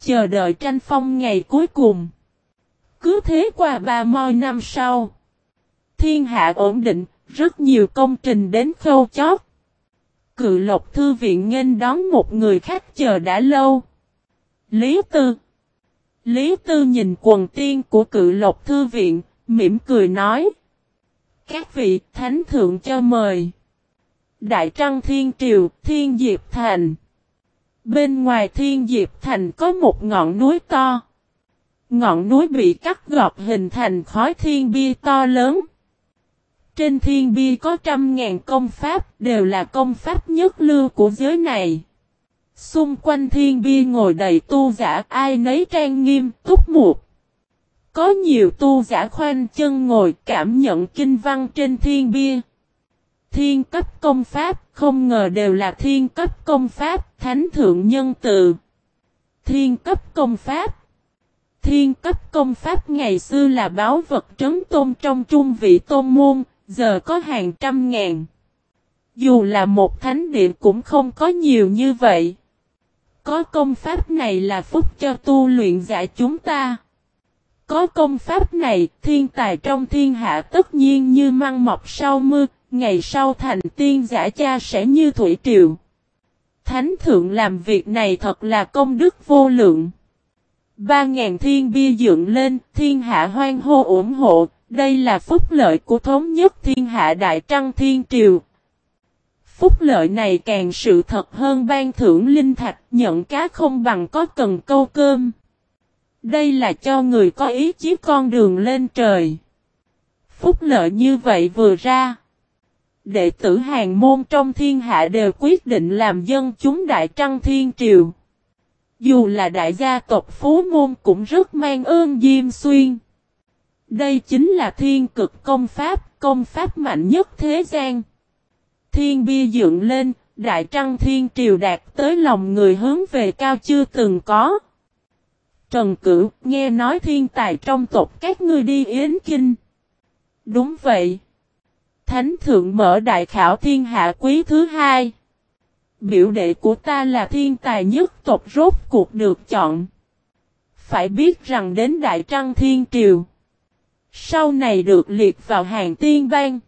Chờ đợi tranh phong ngày cuối cùng. Cứ thế qua ba mươi năm sau. Thiên hạ ổn định, rất nhiều công trình đến khâu chót. Cự Lộc Thư Viện nghênh đón một người khách chờ đã lâu. Lý Tư Lý Tư nhìn quần tiên của Cự Lộc Thư Viện, mỉm cười nói. Các vị thánh thượng cho mời. Đại Trăng Thiên Triều, Thiên Diệp Thành. Bên ngoài Thiên Diệp Thành có một ngọn núi to. Ngọn núi bị cắt gọt hình thành khói thiên bia to lớn. Trên thiên bia có trăm ngàn công pháp, đều là công pháp nhất lưu của giới này. Xung quanh thiên bia ngồi đầy tu giả ai nấy trang nghiêm, túc mục. Có nhiều tu giả khoanh chân ngồi cảm nhận kinh văn trên thiên bia. Thiên cấp công pháp, không ngờ đều là thiên cấp công pháp, thánh thượng nhân từ. Thiên cấp công pháp Thiên cấp công pháp ngày xưa là báo vật trấn tôn trong trung vị tôn môn, giờ có hàng trăm ngàn. Dù là một thánh điện cũng không có nhiều như vậy. Có công pháp này là phúc cho tu luyện giả chúng ta. Có công pháp này, thiên tài trong thiên hạ tất nhiên như măng mọc sau mưa, ngày sau thành tiên giả cha sẽ như thủy triều. Thánh thượng làm việc này thật là công đức vô lượng. Ba ngàn thiên bia dựng lên, thiên hạ hoan hô ủng hộ, đây là phúc lợi của thống nhất thiên hạ đại trăng thiên triều. Phúc lợi này càng sự thật hơn ban thưởng linh thạch nhận cá không bằng có cần câu cơm. Đây là cho người có ý chí con đường lên trời. Phúc lợi như vậy vừa ra. Đệ tử hàng môn trong thiên hạ đều quyết định làm dân chúng đại trăng thiên triều. Dù là đại gia tộc Phú Môn cũng rất mang ơn Diêm Xuyên. Đây chính là thiên cực công pháp, công pháp mạnh nhất thế gian. Thiên bia dựng lên, đại trăng thiên triều đạt tới lòng người hướng về cao chưa từng có. Trần Cửu nghe nói thiên tài trong tộc các ngươi đi yến kinh. Đúng vậy. Thánh thượng mở đại khảo thiên hạ quý thứ hai. Biểu đệ của ta là thiên tài nhất tộc rốt cuộc được chọn. Phải biết rằng đến Đại Trăng Thiên Triều. Sau này được liệt vào hàng tiên bang.